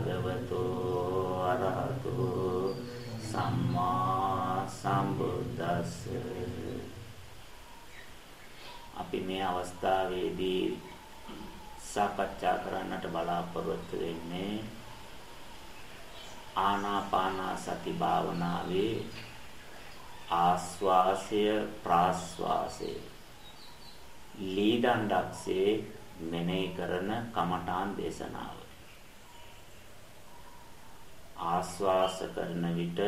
භගවතු අරහතු සම්මා සම්බුද්දස්ස. අපි මේ අවස්ථාවේදී සාකච්ඡා කරන්නට බලාපොරොත්තු වෙන්නේ ආනාපාන සති භාවනාවේ ආස්වාසය ප්‍රාස්වාසය. ලීදණ්ඩක්සේ මෙනෙහි කරන කමඨාන් දේශනාව. ආස්වාස කරන විට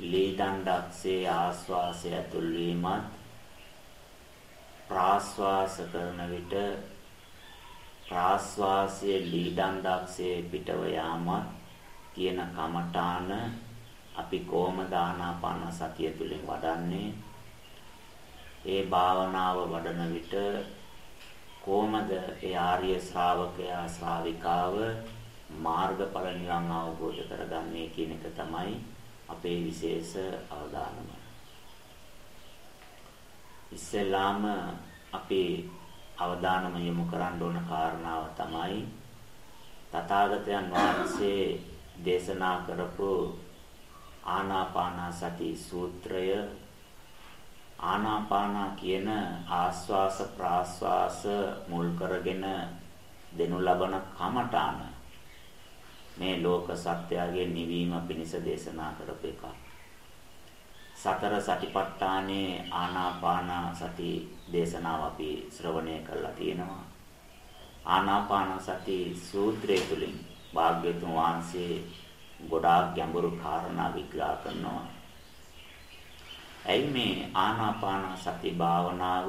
ලීදණ්ඩක්සේ ආස්වාසය ඇතුල් වීමත් ප්‍රාස්වාස කරන විට ප්‍රාස්වාසයේ ලීදණ්ඩක්සේ පිටව යාමත් කියන කමඨාන අපි කොහොමද ආනාපාන සතිය තුළින් වඩන්නේ. ඒ භාවනාව වඩන විට කොහොමද ඒ ආර්ය ශ්‍රාවකයා ශ්‍රාවිකාව මාර්ගඵල නිවන් අවබෝධ කරගන්නේ කියන එක තමයි අපේ විශේෂ අවධානම. ඉස්සෙල්ලාම අපි අවධානම යොමු කරන්න ඕන කාරණාව තමයි තථාගතයන් වහන්සේ දේශනා කරපු ආනාපාන සති සූත්‍රය ආනාපාන කියන ආස්වාස ප්‍රාස්වාස මුල් කරගෙන දෙනු ලබන කමඨාන මේ ලෝක සත්‍යයේ නිවීම පිණිස දේශනා කරපු එක. සතර සතිපට්ඨානේ ආනාපාන සති දේශනාව අපි ශ්‍රවණය කරලා තියෙනවා. ආනාපාන සති සූත්‍රය තුලින් භාග්‍යතුන් වහන්සේ ගොඩාක් ගැඹුරු කාරණා විග්‍රහ කරනවා. ඇයි මේ ආනාපාන සති භාවනාව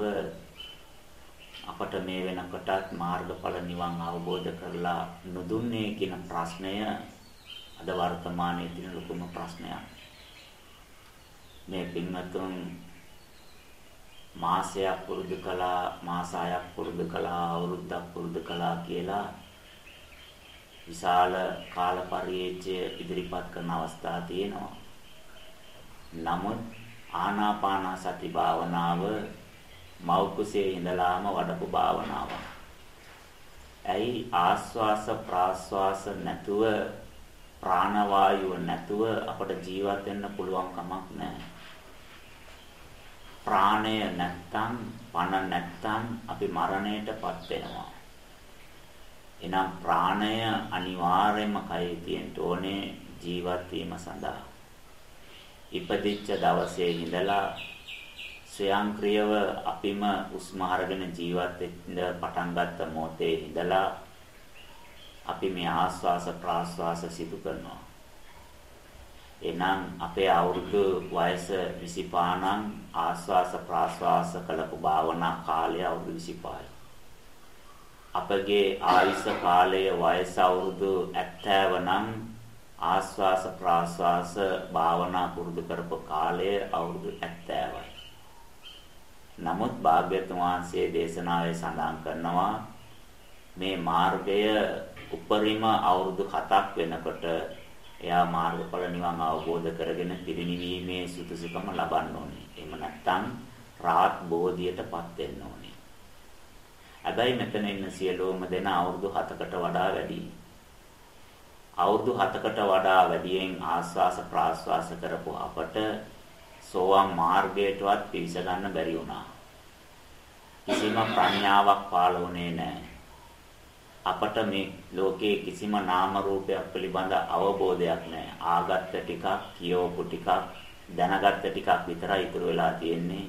අපට මේ වෙනකොටත් මාර්ගඵල නිවන් අවබෝධ කරලා නොදුන්නේ කියන ප්‍රශ්නය අද වර්තමානයේ තියෙන ලොකුම ප්‍රශ්නයක්. මේ පින්වත්තුන් මාසයක් පුරුදු කළා මාස 6ක් පුරුදු කළා අවුරුද්දක් පුරුදු කළා කියලා විශාල කාල පරිේජ්‍ය ඉදිරිපත් කරන අවස්ථා තියෙනවා. නමුත් ආනාපාන සති භාවනාව මෞකුසේ ඉඳලාම වඩපු භාවනාවක්. ඇයි ආස්වාස ප්‍රාස්වාස නැතුව ප්‍රාණවායුව නැතුව අපට ජීවත් වෙන්න පුළුවන් කමක් නැහැ. ප්‍රාණය නැත්තම් පණ නැත්තම් අපි මරණයටපත් වෙනවා. එනම් ප්‍රාණය අනිවාර්යයෙන්ම කයේ තියෙන්න ඕනේ ජීවත් වීම සඳහා. ඉපදිච්ච දවසේ ඉඳලා ස්වයංක්‍රීයව අපිම උස්ම අරගෙන ජීවත් වෙන්න පටන් ගත්ත මොහොතේ ඉඳලා අපි මේ ආස්වාස ප්‍රාස්වාස සිදු කරනවා. එනම් අපේ අවුරුදු වයස 25 නම් ආස්වාස ප්‍රාස්වාස කළපු භාවනා කාලය අවුරුදු 25යි. අපගේ ආයුෂ කාලය වයස අවුරුදු 70 නම් ආස්වාස ප්‍රාස්වාස භාවනා පුරුදු කරපු කාලය අවුරුදු 70යි. නමුත් භාග්‍යතුන් වහන්සේ දේශනාවේ සඳහන් කරනවා මේ මාර්ගය උපරිම අවුරුදු 7ක් වෙනකොට එයා මාර්ගඵල නිවන් අවබෝධ කරගෙන පිරිනිවීමේ සුදුසුකම ලබන්න ඕනේ. එහෙම නැත්නම් රාත් බෝධියටපත් වෙන්න ඕනේ. හැබැයි මෙතන ඉන්න සියලුම දෙනා අවුරුදු 7කට වඩා වැඩි. අවුරුදු 7කට වඩා වැඩියෙන් ආස්වාස ප්‍රාස්වාස කරපු අපට සෝවාන් මාර්ගයටවත් පිවිස ගන්න බැරි වුණා. කිසිම ප්‍රඥාවක් පාළුනේ නැහැ. අපට මේ ලෝකයේ කිසිම නාම රූපයක් පිළිබඳ අවබෝධයක් නැහැ. ආගත්ත ටිකක්, කියවපු ටිකක්, දැනගත්ත ටිකක් විතරයි ඉතුරු වෙලා තියෙන්නේ.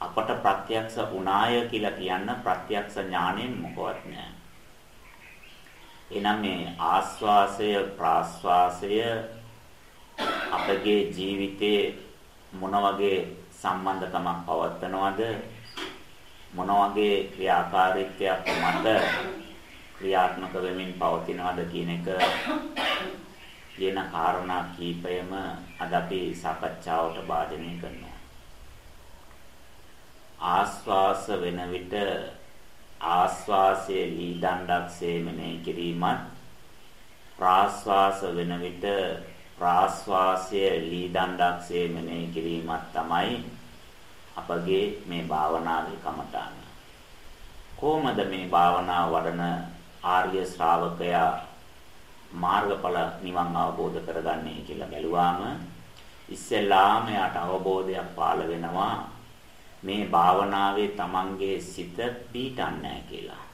අපට ප්‍රත්‍යක්ෂ වුණාය කියලා කියන්න ප්‍රත්‍යක්ෂ ඥාණයෙන් මොකවත් නැහැ. එනම් මේ ආස්වාසය ප්‍රාස්වාසය අපගේ ජීවිතේ මොන වගේ සම්බන්ධකමක් පවත්වනවද? මොන වගේ ක්‍රියාකාරීත්වයක් මත ක්‍රියාත්මක වෙමින් පවතිනවද කියන එක කියන කාරණා කීපයම අද අපි සාකච්ඡාවට භාජනය කරනවා. ආස්වාස වෙන විට ආස්වාසයේ ලී දණ්ඩක්සේ මෙනෙහි කිරීමත් ප්‍රාස්වාස වෙන විට ප්‍රාස්වාසයේ ලී දණ්ඩක්සේ මෙනෙහි කිරීමත් තමයි අපගේ මේ භාවනාවේ කමඨාන. කොහොමද මේ භාවනාව වඩන ආර්ය ශ්‍රාවකයා මාර්ගඵල නිවන් අවබෝධ කරගන්නේ කියලා බැලුවාම ඉස්සෙල්ලාම යාට අවබෝධයක් පාළ වෙනවා මේ භාවනාවේ Tamanගේ සිත පීඩන්නේ කියලා.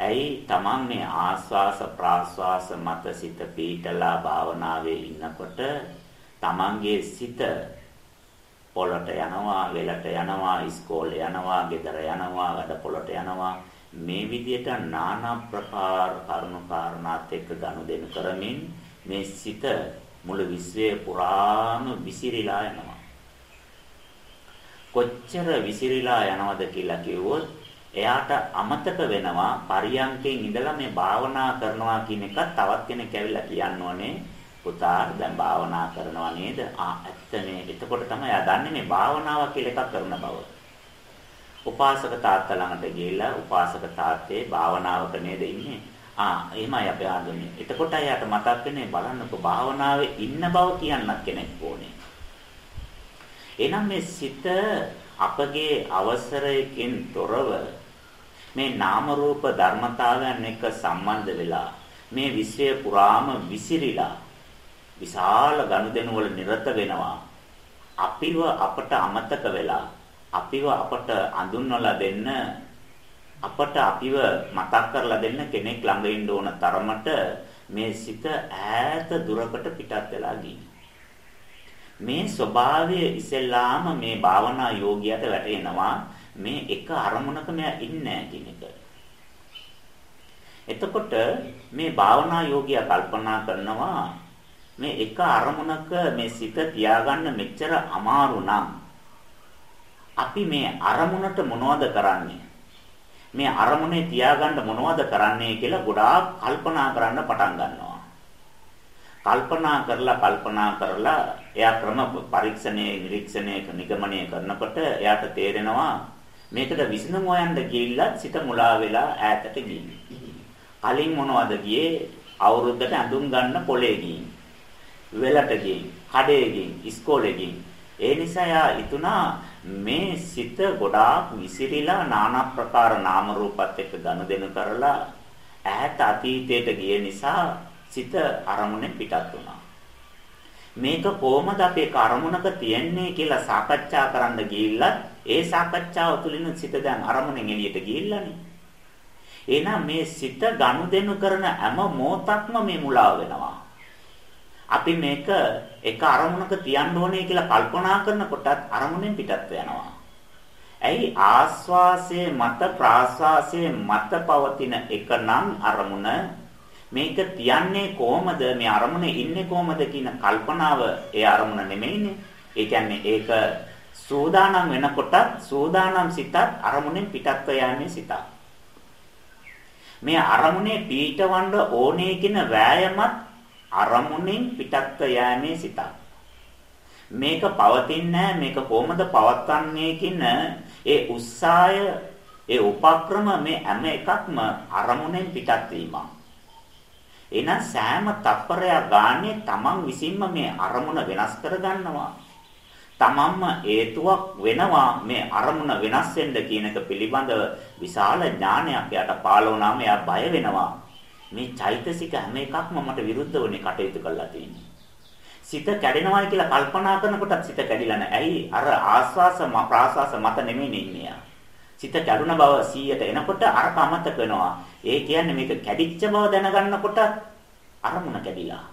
ඇයි Taman මේ ආස්වාස ප්‍රාස්වාස මත සිත පීඩලා භාවනාවේ ඉන්නකොට Tamanගේ සිත පොළට යනවා, වෙලට යනවා, ඉස්කෝලේ යනවා, ගෙදර යනවා, වැඩ පොළට යනවා මේ විදිහට নানা ප්‍රකාර කරුණු කාරණාත් එක්ක ගනුදෙනු කරමින් මේ සිත මුළු විශ්වය පුරාම විසිරීලා යනවා. කොච්චර විසිරීලා යනවද කියලා කිව්වොත් එයාට අමතක වෙනවා පරියන්කෙන් ඉඳලා මේ භාවනා කරනවා කියන එක තවත් කෙනෙක් ඇවිල්ලා කියන්න ඕනේ පුතා දැන් භාවනා කරනවා නේද? ආ ඇත්තනේ. එතකොට තමයි එයා දන්නේ මේ භාවනාව කියලා එකක් කරන බව. උපාසක තාත්තා ළඟට ගිහිල්ලා උපාසක තාත්තේ භාවනාවක නේද ඉන්නේ? ආ එහෙමයි අපේ ආගමේ. එතකොට එයාට මතක් වෙන්නේ බලන්නකෝ භාවනාවේ ඉන්න බව කියන්නත් කෙනෙක් ඕනේ. එහෙනම් මේ සිත අපගේ අවසරයකින් තොරව මේ නාම රූප ධර්මතාවයන් එක්ක සම්බන්ධ වෙලා මේ විශ්වය පුරාම විසිරිලා විශාල ගනුදෙනු වල නිරත වෙනවා. අපිව අපට අමතක වෙලා අපිව අපට අඳුන්වලා දෙන්න අපට අපිව මතක් කරලා දෙන්න කෙනෙක් ළඟ ඉන්න ඕන තරමට මේ සිත ඈත දුරකට පිටත් වෙලා මේ ස්වභාවය ඉස්සෙල්ලාම මේ භාවනා යෝගියට වැටෙනවා මේ එක අරමුණක මෙයා ඉන්නේ කියන එක. එතකොට මේ භාවනා යෝගියා කල්පනා කරනවා මේ එක අරමුණක මේ සිත තියාගන්න මෙච්චර අමාරු නම් අපි මේ අරමුණට මොනවද කරන්නේ මේ අරමුණේ තියාගන්න මොනවද කරන්නේ කියලා ගොඩාක් කල්පනා කරන්න පටන් ගන්නවා කල්පනා කරලා කල්පනා කරලා එයා ක්‍රම පරීක්ෂණයේ නිරීක්ෂණයේ නිගමනය කරනකොට එයාට තේරෙනවා මේකද විසඳුම් හොයන්න ගිහිල්ලා සිත මුලා වෙලා ඈතට ගිහින්. කලින් මොනවද ගියේ? අවුරුද්දට ඇඳුම් ගන්න පොලේ ගිහින්. වෙලට ගිහින්, කඩේ ගිහින්, ඉස්කෝලේ ගිහින්. ඒ නිසා යා ඉතුණා මේ සිත ගොඩාක් විසිරිලා নানা ප්‍රකාර නාම රූපات එක්ක ගනුදෙනු කරලා ඈත අතීතයට ගිය නිසා සිත අරමුණෙන් පිටත් වුණා. මේක කොහොමද අපේ අරමුණක තියන්නේ කියලා සාකච්ඡා කරන්න ගිහිල්ලත් ඒ සාකච්ඡාව තුළින් සිත දැන් අරමුණෙන් එළියට ගිහිල්ලානේ. එහෙනම් මේ සිත ගනුදෙනු කරන හැම මොහොතක්ම මේ මුලාව වෙනවා. අපි මේක එක අරමුණක තියන්න ඕනේ කියලා කල්පනා කරනකොටත් අරමුණෙන් පිටත් වෙනවා. ඇයි ආස්වාසයේ මත ප්‍රාස්වාසයේ මත පවතින එක නම් අරමුණ මේක තියන්නේ කොහමද මේ අරමුණේ ඉන්නේ කොහමද කියන කල්පනාව ඒ අරමුණ නෙමෙයිනේ. ඒ කියන්නේ ඒක සූදානම් වෙනකොටත් සූදානම් සිතත් අරමුණෙන් පිටත්ව යන්නේ සිතක්. මේ අරමුණේ පීඨවන්න ඕනේ කියන වෑයමත් අරමුණෙන් පිටත්ව යෑමේ සිතක්. මේක පවතින්නේ මේක කොහොමද පවත්වන්නේ කියන ඒ උත්සාහය ඒ උපක්‍රම මේ හැම එකක්ම අරමුණෙන් පිටත් වීමක්. එහෙනම් සෑම තප්පරයක් ගානේ තමන් විසින්ම මේ අරමුණ වෙනස් කරගන්නවා. තමන්ම හේතුවක් වෙනවා මේ අරමුණ වෙනස් වෙන්න කියන එක පිළිබඳව විශාල ඥානයක් යාට පාළ වුණාම එයා බය වෙනවා. මේ චෛතසික හැම එකක්ම මට විරුද්ධවනේ කටයුතු කරලා තියෙන්නේ. සිත කැඩෙනවායි කියලා කල්පනා කරනකොටත් සිත කැඩිලා නැහැ. ඇයි? අර ආස්වාස ප්‍රාස්වාස මත නෙමෙයි ඉන්නේ. සිත කැඩුන බව 100ට එනකොට අරක අමතක වෙනවා. ඒ කියන්නේ මේක කැඩිච්ච බව දැනගන්නකොට අරමුණ කැඩිලා.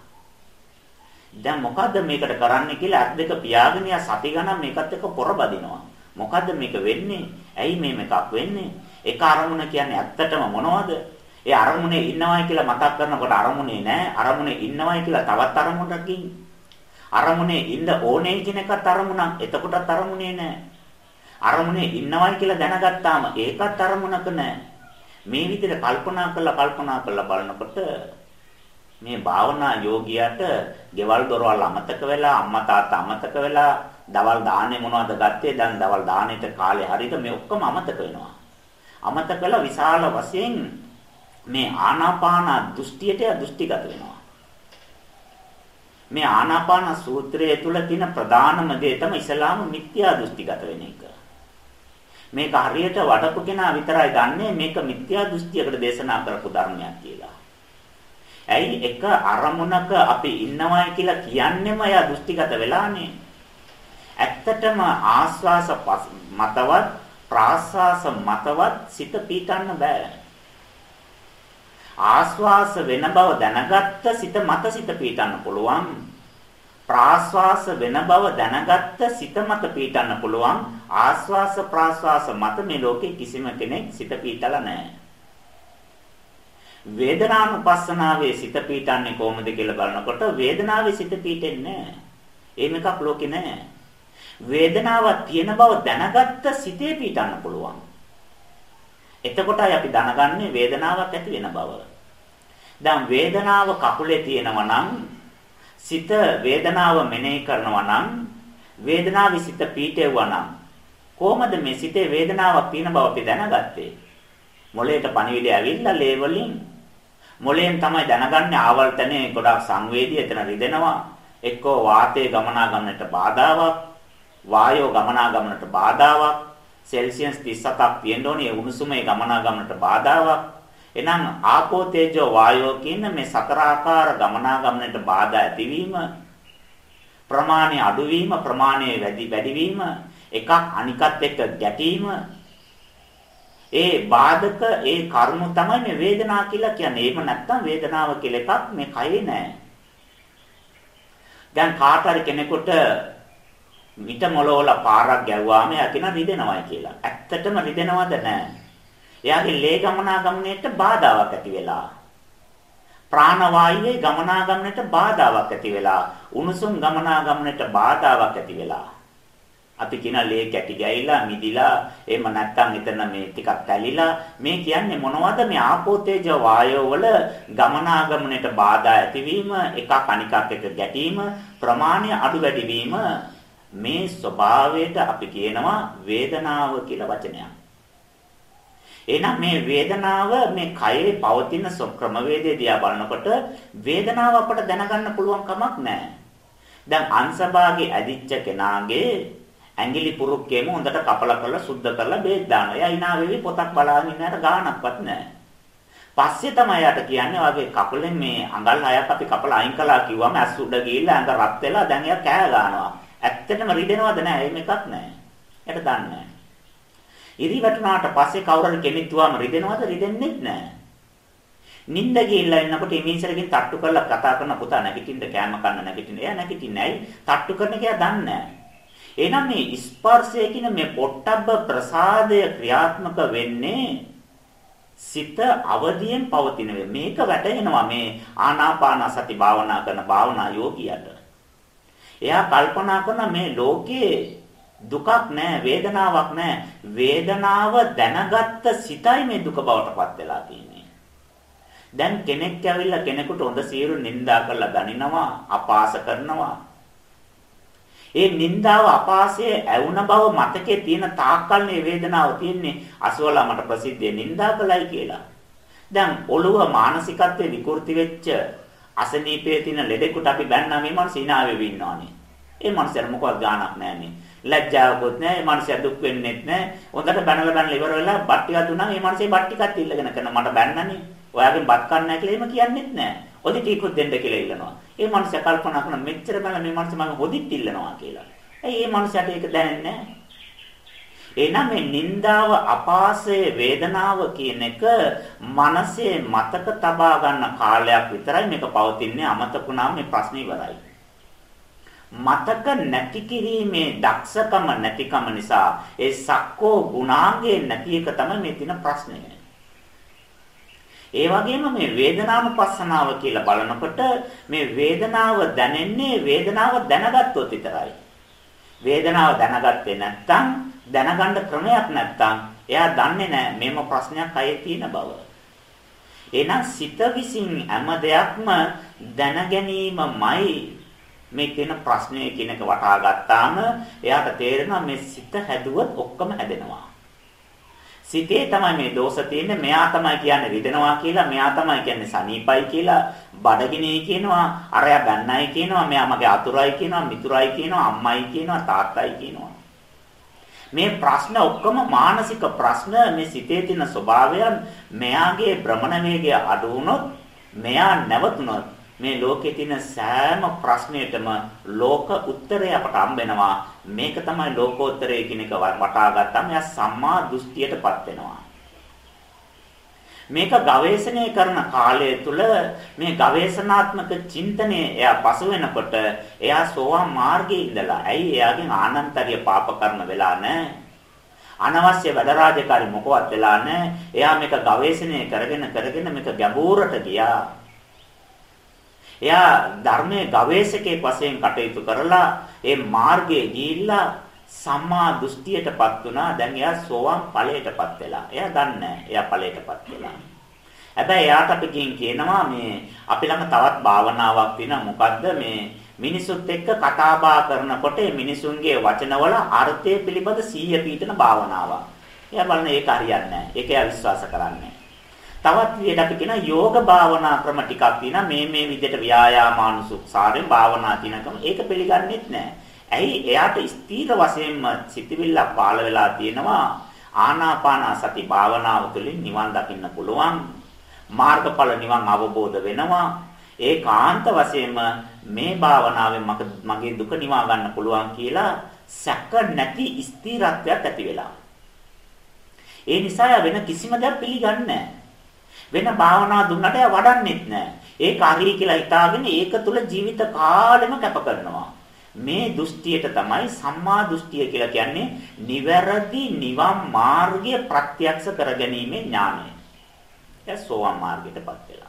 දැන් මොකද්ද මේකට කරන්න කියලා අත් දෙක පියාගෙන යා සති ගණන් මේකත් එක්ක පොරබදිනවා. මොකද්ද මේක වෙන්නේ? ඇයි මේ මේකක් වෙන්නේ? එක අරමුණ කියන්නේ ඇත්තටම මොනවද? ඒ අරමුණේ ඉන්නවයි කියලා මතක් කරනකොට අරමුණේ නැහැ. අරමුණේ ඉන්නවයි කියලා තවත් අරමුණකින් අරමුණේ ඉන්න ඕනේ කියන එකත් අරමුණක්. එතකොටත් අරමුණේ නැහැ. අරමුණේ ඉන්නවයි කියලා දැනගත්තාම ඒකත් අරමුණක නැහැ. මේ විදිහට කල්පනා කරලා කල්පනා කරලා බලනකොට මේ භාවනා යෝගියාට ගෙවල් දොරවල් අමතක වෙලා අම්මා තාත්තා අමතක වෙලා දවල් දාන්නේ මොනවද ගත්තේ දැන් දවල් දානෙට කාලේ හරියට මේ ඔක්කොම අමතක වෙනවා අමතක කළා විශාල වශයෙන් මේ ආනාපාන දෘෂ්ටියට දෘෂ්ටිගත වෙනවා. මේ ආනාපාන සූත්‍රය තුල තියෙන ප්‍රධානම දේ තමයි ඉස්ලාම මිත්‍යා දෘෂ්ටිගත වෙන එක. මේක හරියට වඩපු කෙනා විතරයි දන්නේ මේක මිත්‍යා දෘෂ්ටියකට දේශනා කරපු ධර්මයක් කියලා. ඇයි එක අරමුණක අපි ඉන්නවයි කියලා කියන්නෙම එයා දෘෂ්ටිගත වෙලානේ. ඇත්තටම ආස්වාස මතවත් ප්‍රාස්වාස මතවත් සිත පීටන්න බෑ. ආස්වාස වෙන බව දැනගත්ත සිත මත සිත පීටන්න පුළුවන්. ප්‍රාස්වාස වෙන බව දැනගත්ත සිත මත පීටන්න පුළුවන්. ආස්වාස ප්‍රාස්වාස මත මේ ලෝකේ කිසිම කෙනෙක් සිත පීටලා නැහැ. වේදනානුපස්සනාවේ සිත පීටන්නේ කොහොමද කියලා බලනකොට වේදනාවේ සිත පීටෙන්නේ නැහැ. එහෙම එකක් ලෝකේ නැහැ. වේදනාවක් තියෙන බව දැනගත්ත සිතේ පීටන්න පුළුවන්. එතකොටයි අපි දැනගන්නේ වේදනාවක් ඇති වෙන බව. දැන් වේදනාව කකුලේ තියෙනවා නම් සිත වේදනාව මෙනෙහි කරනවා නම් වේදනාවේ සිත පීටෙවුවා නම් කොහොමද මේ සිතේ වේදනාවක් තියෙන බව අපි දැනගත්තේ? මොළයට පණිවිඩය ඇවිල්ලා ලේ වලින් මොළයෙන් තමයි දැනගන්නේ ආවර්තනේ ගොඩක් සංවේදී එතන රිදෙනවා. එක්කෝ වාතයේ ගමනාගමනට බාධාවක් වායෝ ගමනාගමනට බාධාවක් සෙල්සියස් 37ක් තියෙන්න ඕනේ උණුසුමේ ගමනාගමනට බාධාවක්. එහෙනම් ආපෝ තේජෝ වායෝ කියන මේ සතර ආකාර ගමනාගමනට බාධා ඇතිවීම ප්‍රමාණය අඩුවීම ප්‍රමාණය වැඩි වැඩිවීම එකක් අනිකත් එක්ක ගැටීම ඒ බාධක ඒ කර්ම තමයි මේ වේදනාව කියලා කියන්නේ. එහෙම නැත්නම් වේදනාව කියලා එකක් මේ කයේ නැහැ. දැන් කාට හරි කෙනෙකුට මිට මොළවල පාරක් ගැව්වාම එයා කියන රිදෙනවයි කියලා. ඇත්තටම රිදෙනවද නැහැ. එයාගේ ලේ ගමනාගමනයට බාධාවක් ඇති වෙලා. ප්‍රාණවායුවේ ගමනාගමනයට බාධාවක් ඇති වෙලා. උණුසුම් ගමනාගමනයට බාධාවක් ඇති වෙලා. අපි කියන ලේ කැටි ගැයිලා මිදිලා එහෙම නැත්නම් එතන මේ ටිකක් තැලිලා මේ කියන්නේ මොනවද මේ ආපෝ තේජ වායෝ වල ගමනාගමනයට බාධා ඇතිවීම එකක් අනිකක් එක ගැටීම ප්‍රමාණය අඩු වැඩි වීම මේ ස්වභාවයට අපි කියනවා වේදනාව කියලා වචනයක්. එහෙනම් මේ වේදනාව මේ කයේ පවතින ක්‍රමවේදය දිහා බලනකොට වේදනාව අපට දැනගන්න පුළුවන් කමක් නැහැ. දැන් අංශභාගේ ඇදිච්ච කෙනාගේ ඇඟිලි පුරුක්කේම හොඳට කපලා කරලා සුද්ධ කරලා බේත් දානවා. එයා hina වෙවි පොතක් බලාගෙන ඉන්නට ගාණක්වත් නැහැ. පස්සේ තමයි යට කියන්නේ වගේ කපලෙන් මේ අඟල් හයක් අපි කපලා අයින් කළා කිව්වම ඇස් උඩ ගිහිල්ලා ඇඟ රත් වෙලා දැන් එයා කෑ ගන්නවා. ඇත්තටම රිදෙනවද නැහැ? එහෙම එකක් නැහැ. එයාට දන්නේ නැහැ. ඉරි වැටුණාට පස්සේ කවුරු හරි කෙනෙක් තුවාම රිදෙනවද? රිදෙන්නේ නැහැ. නිින්ද ගිහිල්ලා ඉන්නකොට ඉමීසරකින් තට්ටු කරලා කතා කරන පුතා නැගිටින්න කෑම කන්න නැගිටින්න. එයා නැගිටින්නේ ඇයි? තට්ටු කරන කියා දන්නේ නැහැ. එහෙනම් මේ ස්පර්ශය කියන මේ පොට්ටබ්බ ප්‍රසාදය ක්‍රියාත්මක වෙන්නේ සිත අවදියෙන් පවතින මේක වැටහෙනවා මේ ආනාපාන සති භාවනා කරන භාවනා යෝගියට. එයා කල්පනා කරන මේ ලෝකයේ දුකක් නැහැ වේදනාවක් නැහැ වේදනාව දැනගත්ත සිතයි මේ දුක බවට පත් වෙලා තියෙන්නේ. දැන් කෙනෙක් ඇවිල්ලා කෙනෙකුට හොඳ සියලු නිඳා කරලා දනිනවා අපාස කරනවා ඒ නින්දාව අපාසය ඇවුන බව මතකයේ තියෙන තාක්කල් මේ වේදනාව තියෙන්නේ අසවලා මට ප්‍රසිද්ධිය නින්දා කළයි කියලා. දැන් ඔළුව මානසිකත්වයේ විකෘති වෙච්ච අසනීපයේ තියෙන ලෙඩෙකුට අපි බැන්නා මේ මනස ඉනාවේ වින්නවනේ. ඒ මනසට මොකවත් ගාණක් නැන්නේ. ලැජ්ජාවකුත් නැහැ. මේ මනස දුක් වෙන්නෙත් නැහැ. හොඳට බැනලා බැනලා ඉවර වෙලා බත් ටිකක් දුන්නා. මේ මනසේ බත් ටිකක් ඉල්ලගෙන කරන මට බැන්නනේ. ඔයාගෙන් බත් කන්න නැහැ කියලා එහෙම කියන්නෙත් නැහැ. ඔදි ටිකකුත් දෙන්න කියලා ඉල්ලනවා. ඒ මනුස්සය කල්පනා කරන මෙච්චර බල මේ මනුස්සය මම හොදිත් ඉල්ලනවා කියලා. ඇයි මේ මනුස්සයාට ඒක දැනෙන්නේ නැහැ? එහෙනම් මේ නිന്ദාව අපාසය වේදනාව කියන එක මනසේ මතක තබා ගන්න කාලයක් විතරයි මේක පවතින්නේ අමතකුණාම මේ ප්‍රශ්නේ ඉවරයි. මතක නැති කිරීමේ දක්ෂකම නැතිකම නිසා ඒ සක්කෝ ගුණාංගයේ නැති එක තමයි මේ තියෙන ප්‍රශ්නේ. ඒ වගේම මේ වේදනානුපස්සනාව කියලා බලනකොට මේ වේදනාව දැනෙන්නේ වේදනාව දැනගත්තොත් විතරයි. වේදනාව දැනගත්තේ නැත්නම් දැනගන්න ක්‍රමයක් නැත්නම් එයා දන්නේ නැහැ මේම ප්‍රශ්නයක් අයේ තියෙන බව. එහෙනම් සිත විසින් හැම දෙයක්ම දැනගැනීමමයි මේ කියන ප්‍රශ්නය කියන එක වටහා ගත්තාම එයාට තේරෙනවා මේ සිත හැදුවොත් ඔක්කොම හැදෙනවා. සිතේ තමයි මේ දෝෂ තියෙන්නේ. මෙයා තමයි කියන්නේ රිදෙනවා කියලා මෙයා තමයි කියන්නේ සනීපයි කියලා බඩගිනී කියනවා අරයා ගන්නයි කියනවා මෙයා මගේ අතුරයි කියනවා මිතුරයි කියනවා අම්මයි කියනවා තාත්තයි කියනවා. මේ ප්‍රශ්න ඔක්කොම මානසික ප්‍රශ්න. මේ සිතේ තියෙන ස්වභාවයන් මෙයාගේ භ්‍රමණ වේගය අඩු වුණොත් මෙයා නැවතුනොත් මේ ලෝකේ තියෙන සෑම ප්‍රශ්නයකටම ලෝක උත්තරය අපට හම්බෙනවා. මේක තමයි ලෝකෝත්තරය කියන එක වටා ගත්තාම එයා සම්මා දෘෂ්ටියටපත් වෙනවා. මේක ගවේෂණය කරන කාලය තුල මේ ගවේෂණාත්මක චින්තනය එයා පසු වෙනකොට එයා සෝවාන් මාර්ගයේ ඉඳලා ඇයි එයාගෙන් ආනන්තරිය පාප කර්ම වෙලා නැහැ අනවශ්‍ය වැඩ රාජකාරි මොකවත් වෙලා නැහැ එයා මේක ගවේෂණය කරගෙන කරගෙන මේක ගැඹුරට ගියා එයා ධර්මයේ ගවේෂකයෙක් වශයෙන් කටයුතු කරලා ඒ මාර්ගයේ ගිහිල්ලා සම්මා දෘෂ්ටියටපත් වුණා. දැන් එයා සෝවාන් ඵලයටපත් වෙලා. එයා දන්නේ එයා ඵලයටපත් වෙලා. හැබැයි එයාට අපි කියනවා මේ අපි ළඟ තවත් භාවනාවක් තියෙනවා. මොකද්ද මේ මිනිසුත් එක්ක කතා බහ කරනකොට මිනිසුන්ගේ වචනවල අර්ථය පිළිබඳ සීය පීඨන භාවනාවක්. එයා බලන ඒක හරියන්නේ නැහැ. ඒක එයා විශ්වාස කරන්නේ තවත් විදිහට අපි කියන යෝග භාවනා ක්‍රම ටිකක් තියෙනවා. මේ මේ විදිහට ව්‍යායාමානුසුක්සාරයෙන් භාවනා තිනකම ඒක පිළිගන්නේත් නැහැ. ඇයි? එයාට ස්ථීර වශයෙන්ම සිතවිල්ල පාළ වෙලා තියෙනවා. ආනාපාන සති භාවනාව තුළින් නිවන් දකින්න පුළුවන්. මාර්ගඵල නිවන් අවබෝධ වෙනවා. ඒකාන්ත වශයෙන්ම මේ භාවනාවෙන් මගේ දුක නිවා ගන්න පුළුවන් කියලා සැක නැති ස්ථිරත්වයක් ඇති වෙලා. ඒ නිසා වෙන කිසිම දෙයක් පිළිගන්නේ නැහැ වෙන භාවනා දුන්නට එයා වඩන්නෙත් නැහැ. ඒක හරි කියලා හිතාගෙන ඒක තුල ජීවිත කාලෙම කැප කරනවා. මේ දෘෂ්ටියට තමයි සම්මා දෘෂ්ටිය කියලා කියන්නේ නිවැරදි නිවන් මාර්ගය ප්‍රත්‍යක්ෂ කරගැනීමේ ඥානය. ඒ සෝවාන් මාර්ගයටපත් වෙලා.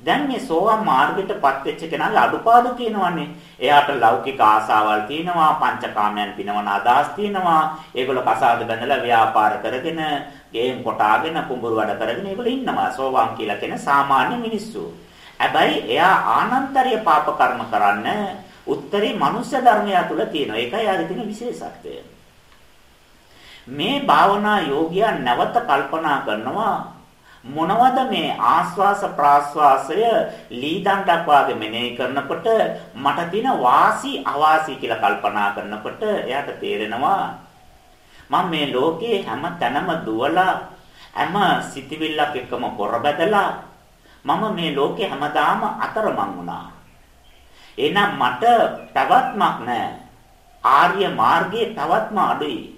දැන් මේ සෝවාන් මාර්ගයටපත් වෙච්ච කෙනාගේ අඩුපාඩු කියනවනේ. එයාට ලෞකික ආසාවල් තියෙනවා, පංචකාමයන් පිනවන අදහස් තියෙනවා. ඒගොල්ලෝ කසාද බඳලා ව්‍යාපාර කරගෙන, ගේම් කොටාගෙන, කුඹුරු වැඩ කරගෙන ඒගොල්ලෝ ඉන්නවා. සෝවාන් කියලා කියන සාමාන්‍ය මිනිස්සු. හැබැයි එයා ආනන්තරීය පාප කර්ම කරන්න උත්තරී මනුෂ්‍ය ධර්මය තුළ තියෙනවා. ඒකයි යාගේ තියෙන විශේෂත්වය. මේ භාවනා යෝගියා නැවත කල්පනා කරනවා මොනවද මේ ආස්වාස ප්‍රාස්වාසය ලී දණ්ඩක් වාගේ මෙනෙහි කරනකොට මට තියෙන වාසි අවාසි කියලා කල්පනා කරනකොට එයාට තේරෙනවා මම මේ ලෝකේ හැම තැනම දුවලා හැම සිටිවිල්ලක් එක්කම පොරබදලා මම මේ ලෝකේ හැමදාම අතරමං වුණා. එහෙනම් මට පැවැත්මක් නැහැ. ආර්ය මාර්ගයේ පැවැත්ම අඩුයි.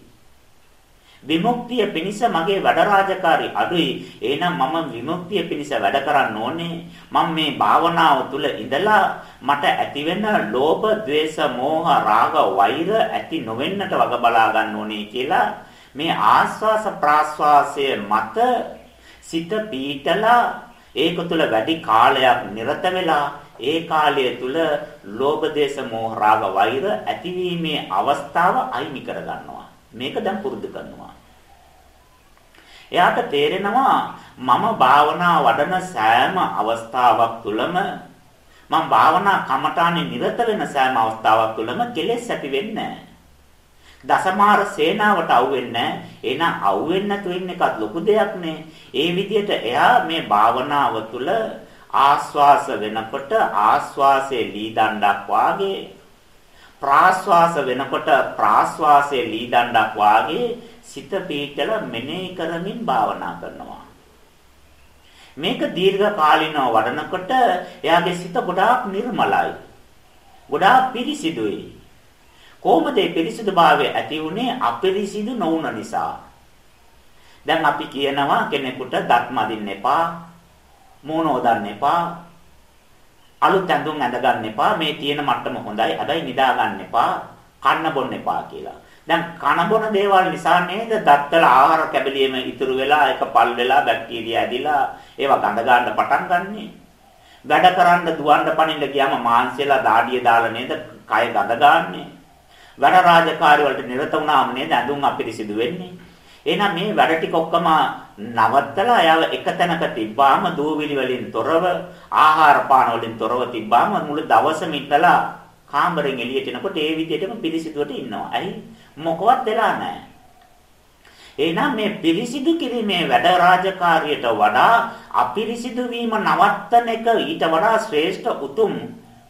විමුක්තිය පිණිස මගේ වැඩ රාජකාරී අඩුයි. එහෙනම් මම විමුක්තිය පිණිස වැඩ කරන්න ඕනේ. මම මේ භාවනාව තුළ ඉඳලා මට ඇතිවෙන ලෝභ, ద్వේෂ, මෝහ, රාග, වෛර ඇති නොවෙන්නට වග බලා ගන්න ඕනේ කියලා මේ ආස්වාස ප්‍රාස්වාසයේ මත සිත පීඨලා ඒක තුළ වැඩි කාලයක් නිරත වෙලා ඒ කාලය තුල ලෝභ දේශ මොහ රාග වෛර ඇතිවීමේ අවස්ථාව අයිමි කර ගන්නවා මේක දැන් පුරුදු කරනවා. එයාට තේරෙනවා මම භාවනා වඩන සෑම අවස්ථාවක් තුළම මම භාවනා කමඨානේ නිරත වෙන සෑම අවස්ථාවක් තුළම කෙලෙස් ඇති වෙන්නේ දසමාර සේනාවට අවුෙන්නේ එහෙනම් අවුෙන්නේ නැතු වෙන එකත් ලොකු දෙයක් නේ. ඒ විදිහට එයා මේ භාවනාව තුළ ආස්වාස වෙනකොට ආස්වාසයේ ලී දණ්ඩක් වාගේ ප්‍රාස්වාස වෙනකොට ප්‍රාස්වාසයේ ලී දණ්ඩක් වාගේ සිත පීඨල මෙනෙහි කරමින් භාවනා කරනවා. මේක දීර්ඝ කාලිනව වඩනකොට එයාගේ සිත ගොඩාක් නිර්මලයි. ගොඩාක් පිරිසිදුයි. කොහොමද මේ පිරිසිදුභාවය ඇති වුනේ අපිරිසිදු නොවුන නිසා? දැන් අපි කියනවා කෙනෙකුට දත් මදින්න එපා, මූණ හොදන්න එපා, අලුත් ඇඳුම් ඇඳ ගන්න එපා, මේ තියෙන මට්ටම හොඳයි, හැබැයි නිදා ගන්න එපා, කන්න බොන්න එපා කියලා. දැන් කන බොන දේවල් නිසා නේද දත්තල ආහාර කැබලියෙම ඉතුරු වෙලා ඒක පල් වෙලා බැක්ටීරියා ඇදිලා ඒවා ගඳ ගන්න පටන් ගන්නෙ. වැඩ කරන්න දුවන්න පනින්න ගියාම මාංශයලා දාඩිය දාලා නේද කය ගඳ ගන්නෙ. වැඩ රාජකාරි වලට නිරත වුණාම නේද ඇඳුම් අපිරිසිදු වෙන්නේ. එහෙනම් මේ වැඩ ටික ඔක්කොම නවත්තලා එයාව එක තැනක තිබ්බාම දූවිලි වලින් තොරව ආහාර පාන වලින් තොරව තිබ්බාම මුළු දවසම ඉඳලා කාමරෙන් එළියට එනකොට ඒ විදිහටම පිරිසිදුවට ඉන්නවා. ඇයි? මොකවත් වෙලා නැහැ. එහෙනම් මේ පිරිසිදු කිරීමේ වැඩ රාජකාරියට වඩා අපිරිසිදු වීම නවත්තන එක ඊට වඩා ශ්‍රේෂ්ඨ උතුම්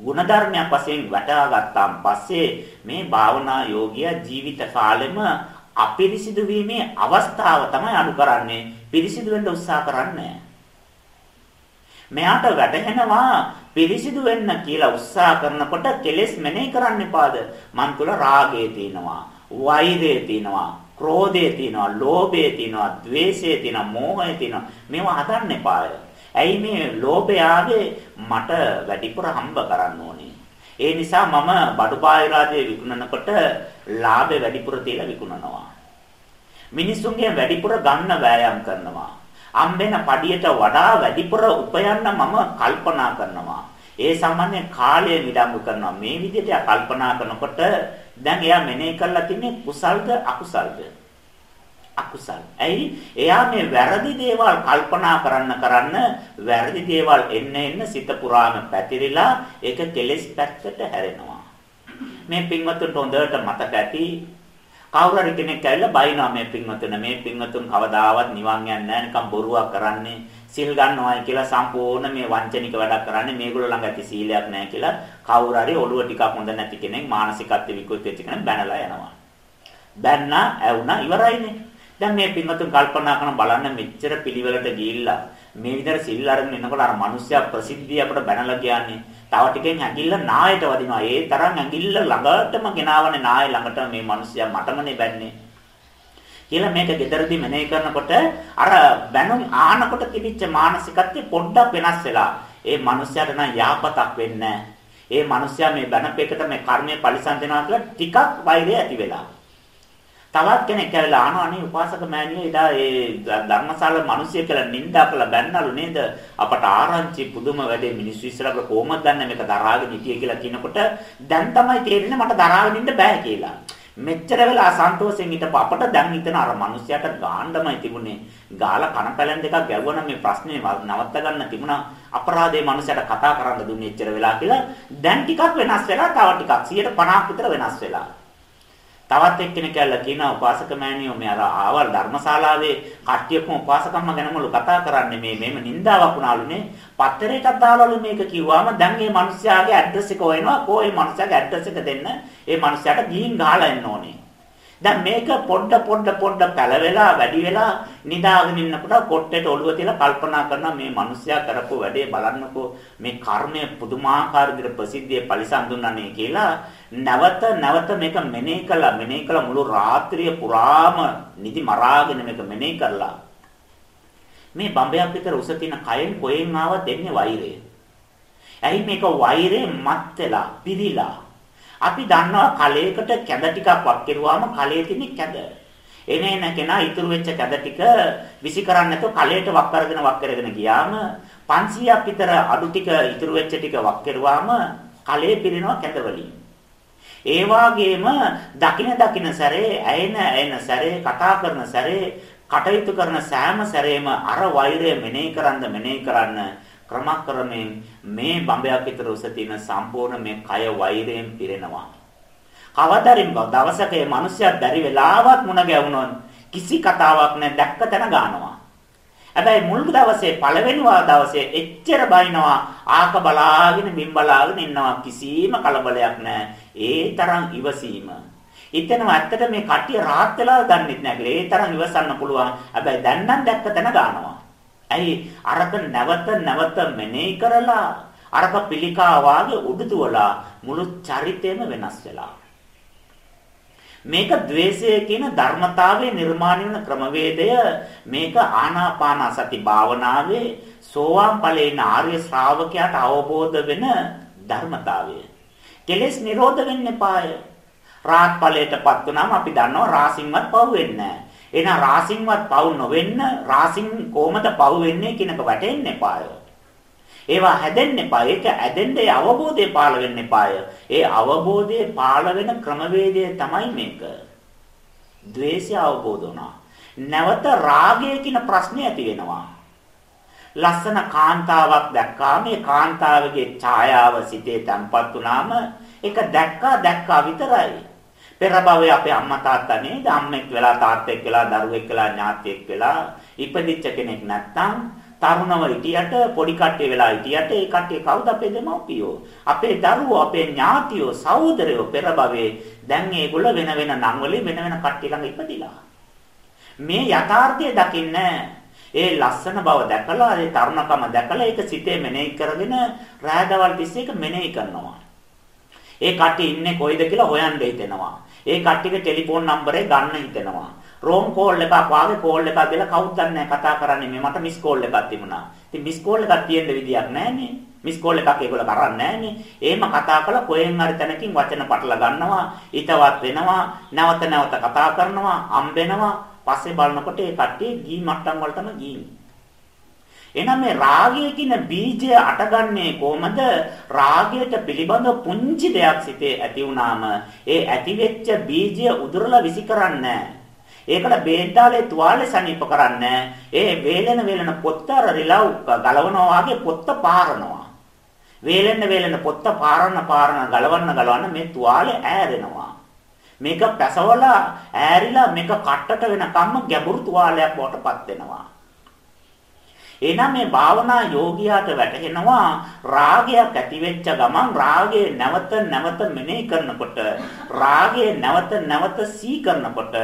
ಗುಣධර්මයක් වශයෙන් වටහා ගත්තාන් පස්සේ මේ භාවනා යෝගියා ජීවිත කාලෙම අපිරිසිදු වීමේ අවස්ථාව තමයි අනු කරන්නේ පිරිසිදු වෙන්න උත්සාහ කරන්නේ මෙයාට වැටහෙනවා පිරිසිදු වෙන්න කියලා උත්සාහ කරනකොට කෙලෙස් මෙනෙහි කරන්න එපාද? මන් තුල රාගය තියෙනවා, වෛරය තියෙනවා, ක්‍රෝධය තියෙනවා, ලෝභය තියෙනවා, ద్వේෂය තියෙනවා, මෝහය තියෙනවා. මේවා හදන්න එපාය. ඇයි මේ ලෝභයාගේ මට වැඩිපුර හම්බ කරන්න ඕනේ. ඒ නිසා මම බඩුපාය රාජ්‍ය විකුණනකොට ලාභය වැඩිපුර තියලා විකුණනවා. මිනිසුන්ගේ වැඩිපුර ගන්න වෑයම් කරනවා. අම්බෙන පඩියට වඩා වැඩිපුර උපයන්න මම කල්පනා කරනවා. ඒ සම්බන්ධයෙන් කාලය විඩංගු කරනවා. මේ විදිහට කල්පනා කරනකොට දැන් එයා මෙනෙහි කරලා තින්නේ කුසල්ද අකුසල්ද? අකුසල්. ඇයි? එයා මේ වැරදි දේවල් කල්පනා කරන්න කරන්න වැරදි දේවල් එන්න එන්න සිත පුරාම පැතිරිලා ඒක කෙලෙස් පැත්තට හැරෙනවා. මේ පින්වත්තුන්ට හොඳට මතක ඇති කවුරු හරි කෙනෙක් ඇවිල්ලා බයිනවා මේ පින්වතුන මේ පින්වතුන් කවදාවත් නිවන් යන්නේ නැහැ නිකන් බොරුවක් කරන්නේ සිල් ගන්නවායි කියලා සම්පූර්ණ මේ වංචනික වැඩක් කරන්නේ මේගොල්ලෝ ළඟ ඇති සීලයක් නැහැ කියලා කවුරු හරි ඔළුව ටිකක් හොඳ නැති කෙනෙක් මානසිකත්ව විකෘති වෙච්ච කෙනෙක් බැනලා යනවා. බැන්නා ඇවුනා ඉවරයිනේ. දැන් මේ පින්වතුන් කල්පනා කරන බලන්න මෙච්චර පිළිවෙලට ගිහිල්ලා මේ විදිහට සිල් අරගෙන එනකොට අර මිනිස්සයා ප්‍රසිද්ධිය අපිට බැනලා කියන්නේ තව ටිකෙන් ඇඟිල්ල නායට වදිනවා. ඒ තරම් ඇඟිල්ල ළඟටම ගෙනාවනේ නාය ළඟට මේ මිනිස්සයා මටමනේ බැන්නේ. කියලා මේක gederදී මෙනෙහි කරනකොට අර බැනුම් ආනකොට තිබිච්ච මානසිකත්වය පොඩ්ඩක් වෙනස් වෙලා ඒ මිනිස්සයාට නම් යාපතක් වෙන්නේ ඒ මිනිස්සයා මේ බැනපෙකට මේ කර්මය පරිසම් දෙනවා කියලා ටිකක් වෛරය ඇති වෙලා. තවත් කෙනෙක් ඇවිල්ලා අහනවා අනේ උපාසක මෑණියෝ එදා ඒ ධර්මශාල මිනිස්සු කියලා නිඳා කළා බැන්නලු නේද? අපට ආරංචි පුදුම වැඩේ මිනිස්සු ඉස්සරහ කොහොමද දන්නේ? මේක දරාගෙන හිටියේ කියලා කියනකොට දැන් තමයි තේරෙන්නේ මට දරාගෙන ඉන්න බෑ කියලා. මෙච්චර වෙලා සන්තෝෂෙන් හිටපු අපට දැන් හිතන අර මිනිස්සයාට ගාණ්ඩමයි තිබුණේ. ගාලා කන පැලෙන් දෙකක් ගැවුවනම් මේ ප්‍රශ්නේ නවත්ත ගන්න තිබුණා. අපරාධේ මිනිස්සයාට කතා කරන්න දුන්නේ එච්චර වෙලා කියලා දැන් ටිකක් වෙනස් වෙලා තව ටිකක් 150ක් විතර වෙනස් වෙලා. තවත් එක්කෙනෙක් ඇවිල්ලා කියනවා උපාසක මෑණියෝ මේ අර ආවල් ධර්මශාලාවේ කට්ටියකම උපාසකම්ම ගැනමලු කතා කරන්නේ. මේ මේම නින්දාවක් වුණාලුනේ පත්තරයකට දාලාලු මේක කිව්වම දැන් මේ මිනිස්යාගේ ඇඩ්‍රස් එක හොයනවා. කෝ මේ මිනිස්යාගේ ඇඩ්‍රස් එක දෙන්න? ඒ මිනිස්යාට ගිහින් ගහලා එන්න ඕනේ. දැන් මේක පොඩ පොඩ පොඩ පැලවෙලා වැඩි වෙලා නිදාගෙන ඉන්නකොට කොට්ටේට ඔළුව තියලා කල්පනා කරනවා මේ මිනිස්සයා කරපු වැඩේ බලන්නකෝ මේ කර්මය පුදුමාකාර විදිහට ප්‍රසිද්ධියේ පරිසම් දුන්නානේ කියලා නැවත නැවත මේක මෙනෙහි කළා මෙනෙහි කළා මුළු රාත්‍රිය පුරාම නිදි මරාගෙන මේක මෙනෙහි කළා මේ බම්බයක් විතර උස තියෙන කයෙන් කොහෙන් ආවත් එන්නේ වෛරය. ඇයි මේක වෛරේ මත් වෙලා පිළිලා අපි දන්නවා කලයකට කැඳ ටිකක් වක් කෙරුවාම කලයේ තියෙන කැඳ. එනේන කෙනා ඉතුරු වෙච්ච කැඳ ටික විසි කරන්නේ නැතුව කලයට වක් කරගෙන වක් කරගෙන ගියාම 500ක් විතර අඩු ටික ඉතුරු වෙච්ච ටික වක් කෙරුවාම කලයේ පිරෙනවා කැඳ වලින්. ඒ වාගේම දකින දකින සැරේ ඇයෙන ඇයෙන සැරේ කතා කරන සැරේ කටයුතු කරන සෑම සැරේම අර වෛරය මෙනෙහි කරන්න මෙනෙහි කරන්න ක්‍රමක්‍රමයෙන් මේ බඹයක් විතර උස තියෙන සම්පූර්ණ මේ කය වෛරයෙන් පිරෙනවා. කවදරින් දවසක මේ මිනිස්සයා බැරි වෙලාවත් මුණ ගැවුනොත් කිසි කතාවක් නැ දැක්ක තැන ගන්නවා. හැබැයි මුල් දවසේ පළවෙනි දවසේ එච්චර බයිනවා ආක බලාගෙන බිම් බලාගෙන ඉන්නවා කිසිම කලබලයක් නැහැ. ඒ තරම් ඉවසීම. ඉතනවා ඇත්තට මේ කට්ටිය rahat වෙලා දන්නෙත් නැහැ කියලා. ඒ තරම් ඉවසන්න පුළුවන්. හැබැයි දැන් නම් දැක්ක තැන ගන්නවා. ඇයි අරක නැවත නැවත මෙනෙහි කරලා අරක පිළිකා වාගේ උඩුදුවලා මුළු චරිතයම වෙනස් වෙලා මේක द्वේෂය කියන ධර්මතාවයේ නිර්මාණය වන ක්‍රමවේදය මේක ආනාපාන සති භාවනාවේ සෝවාන් ඵලේන ආර්ය ශ්‍රාවකයාට අවබෝධ වෙන ධර්මතාවය. කෙලෙස් නිරෝධ වෙන්න පාය. රාත් ඵලයටපත් වුණාම අපි දන්නවා රාසින්වත් පව් වෙන්නේ නැහැ. එහෙනම් රාසින්වත් පව් නොවෙන්න රාසින් කොහමද පව් වෙන්නේ කියනක වැටෙන්න එපාය. ඒවා හැදෙන්න එපා. ඒක ඇදෙන්න ඒ අවබෝධය පාළ වෙන්න එපාය. ඒ අවබෝධය පාළ වෙන ක්‍රමවේදය තමයි මේක. ද්වේෂය අවබෝධ වුණා. නැවත රාගය කියන ප්‍රශ්නේ ඇති වෙනවා. ලස්සන කාන්තාවක් දැක්කාම ඒ කාන්තාවගේ ඡායාව සිතේ තැම්පත් වුණාම ඒක දැක්කා දැක්කා විතරයි. පෙර භවයේ අපේ අම්මා තාත්තා නේද අම්මෙක් වෙලා තාත්තෙක් වෙලා දරුවෙක් වෙලා ඥාතියෙක් වෙලා ඉපදිච්ච කෙනෙක් නැත්තම් තරුණව හිටියට පොඩි කට්ටිය වෙලා හිටියට ඒ කට්ටිය කවුද අපේ දෙමව්පියෝ අපේ දරුවෝ අපේ ඥාතියෝ සහෝදරයෝ පෙර භවයේ දැන් ඒගොල්ල වෙන වෙන නම් වලින් වෙන වෙන කට්ටිය ළඟ ඉපදිලා මේ යථාර්ථය දකින්න ඒ ලස්සන බව දැකලා ඒ තරුණකම දැකලා ඒක සිතේ මෙනෙහි කරගෙන රාදවල් තිස්සේ ඒක මෙනෙහි කරනවා. ඒ කට්ටිය ඉන්නේ කොයිද කියලා හොයන්න හිතෙනවා. ඒ කට්ටියගේ ටෙලිෆෝන් නම්බරේ ගන්න හිතෙනවා. රෝම් කෝල් එකක් වාගේ කෝල් එකක් දෙලා කවුද දන්නේ කතා කරන්නේ මේ මට මිස් කෝල් එකක් තිබුණා. ඉතින් මිස් කෝල් එකක් තියෙන්න විදියක් නැහැනේ. මිස් කෝල් එකක් ඒගොල්ලෝ කරන්නේ නැහැනේ. එහෙම කතා කළා කොහෙන් හරි තැනකින් වචන පටල ගන්නවා, ඊතවත් වෙනවා, නැවත නැවත කතා කරනවා, හම්බෙනවා. පස්සේ බලනකොට ඒ කට්ටිය ගී මට්ටම් වලටම ගිහින්. එහෙනම් මේ රාගය කියන බීජය අටගන්නේ කොහමද? රාගයට පිළිබඳ පුංචි දෙයක් සිතේ ඇති වුනාම ඒ ඇතිවෙච්ච බීජය උදුරලා විසි කරන්නේ ඒකට බේන්තාලේ තුවාලේ සනීප කරන්නේ ඒ වේලෙන වේලෙන පොත්ත අර රිලව් ගලවනවා වගේ පොත්ත පාරනවා. වේලෙන වේලෙන පොත්ත පාරන පාරන ගලවන්න ගලවන්න මේ තුවාලේ ඈරෙනවා. මේක පැසවලා ඈරිලා මේක කට්ටට වෙනකම්ම ගැඹුරු තුවාලයක් බවට පත් වෙනවා. එහෙනම් මේ භාවනා යෝගියාට වැටහෙනවා රාගයක් ඇති වෙච්ච ගමන් රාගය නැවත නැවත මෙනෙහි කරනකොට රාගය නැවත නැවත සී කරනකොට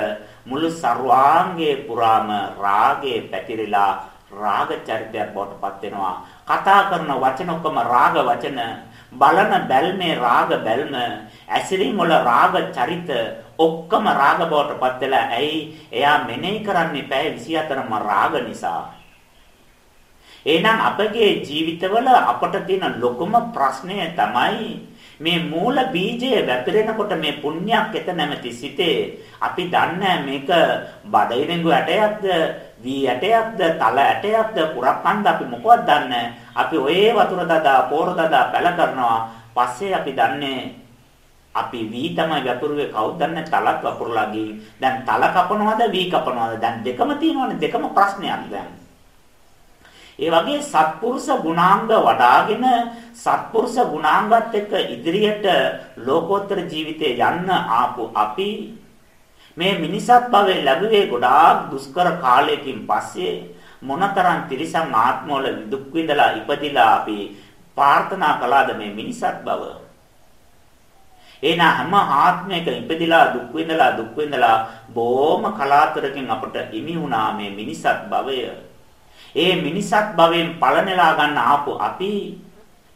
මුළු ਸਰවාංගයේ පුරාම රාගයේ පැතිරිලා රාග චරිතයක් බවට පත් වෙනවා. කතා කරන වචන ඔක්කොම රාග වචන. බලන බැල්මේ රාග බැල්ම. ඇසිරීම වල රාග චරිත ඔක්කොම රාග බවට පත් වෙලා ඇයි? එයා මෙනෙහි කරන්නේ පැය 24ම රාග නිසා. එහෙනම් අපගේ ජීවිතවල අපට තියෙන ලොකුම ප්‍රශ්නය තමයි මේ මූල බීජය වැපිරෙනකොට මේ පුණ්‍යක් එත නැමැති සිතේ අපි දන්නේ මේක බඩිරෙඟු ඇටයක්ද වී ඇටයක්ද තල ඇටයක්ද පුරක්කන්ද අපි මොකවත් දන්නේ අපි ඔය වතුර දදා පෝර දදා පැල කරනවා. පස්සේ අපි දන්නේ අපි වී තමයි වැපුරුවේ කවුද දන්නේ තලක් වපුරලා ගිහින්. දැන් තල කපනවද වී කපනවද? දැන් දෙකම තියෙනවනේ. දෙකම ප්‍රශ්නයක් දැන්. ඒ වගේ සත්පුරුෂ ගුණාංග වඩාගෙන සත්පුරුෂ ගුණාංගات එක්ක ඉදිරියට ලෝකෝත්තර ජීවිතේ යන්න ආපු අපි මේ මිනිසත් භවයේ ලැබුවේ ගොඩාක් දුෂ්කර කාලයකින් පස්සේ මොනතරම් තිරිසන් ආත්මවල දුක් විඳලා ඉපදිලා අපි ප්‍රාර්ථනා කළාද මේ මිනිසත් භව? එන හැම ආත්මයක ඉපදිලා දුක් විඳලා දුක් විඳලා බොහොම කලාතුරකින් අපට හිමි වුණා මේ මිනිසත් භවය. ඒ මිනිසත් භවයෙන් පළනෙලා ගන්න ආපු අපි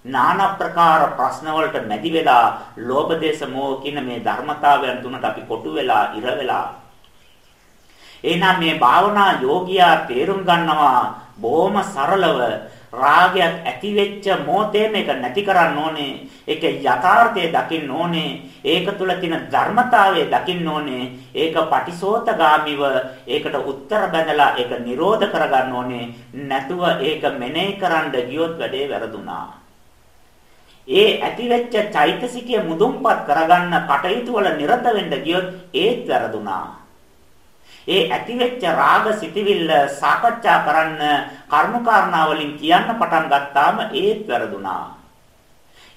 নানা ප්‍රකාර ප්‍රශ්න වලට මැදි වෙලා ලෝභ දේශ මොහ කියන මේ ධර්මතාවයන් තුනට අපි කොටු වෙලා ඉර වෙලා එහෙනම් මේ භාවනා යෝගියා තේරුම් ගන්නවා බොහොම සරලව රාගයක් ඇති වෙච්ච මොහොතේ මේක නැති කරන්න ඕනේ. ඒක යථාර්ථය දකින්න ඕනේ. ඒක තුල තියෙන ධර්මතාවය දකින්න ඕනේ. ඒක පටිසෝතගාමිව ඒකට උත්තර බඳලා ඒක නිරෝධ කරගන්න ඕනේ. නැතුව ඒක මෙනෙහි කරන්න ගියොත් වැඩේ වැරදුනා. ඒ ඇතිවෙච්ච චෛතසිකය මුදුන්පත් කරගන්න කටයුතු වල නිරත වෙන්න ගියොත් ඒත් වැරදුනා. ඒ ඇතිවෙච්ච රාග සිටිවිල්ල සාකච්ඡා කරන්න කර්මකාරණා වලින් කියන්න පටන් ගත්තාම ඒත් වැරදුනා.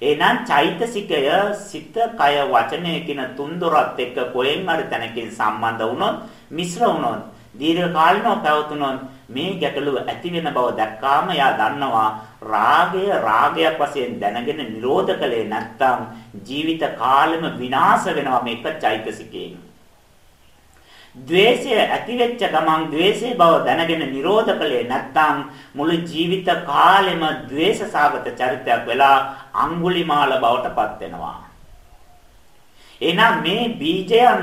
එහෙනම් චෛතසිකය සිත කය වචනය කියන තුන්දොරත් එක්ක කොහෙන් හරි තැනකින් සම්බන්ධ වුණොත් මිශ්‍ර වුණොත් දීර්ඝ කාලිනව පැවතුනොත් මේ ගැටලුව ඇති වෙන බව දැක්කාම යා දන්නවා රාගය රාගයක් වශයෙන් දැනගෙන නිරෝධ කළේ නැත්නම් ජීවිත කාලෙම විනාශ වෙනවා මේක චෛතසිකයෙන් ද්වේෂය ඇතිවෙච්ච ගමන් ද්වේෂේ බව දැනගෙන නිරෝධ කළේ නැත්නම් මුළු ජීවිත කාලෙම ද්වේෂසාගත චරිතයක් වෙලා අඟුලිමාල බවට පත් වෙනවා. එහෙනම් මේ බීජයන්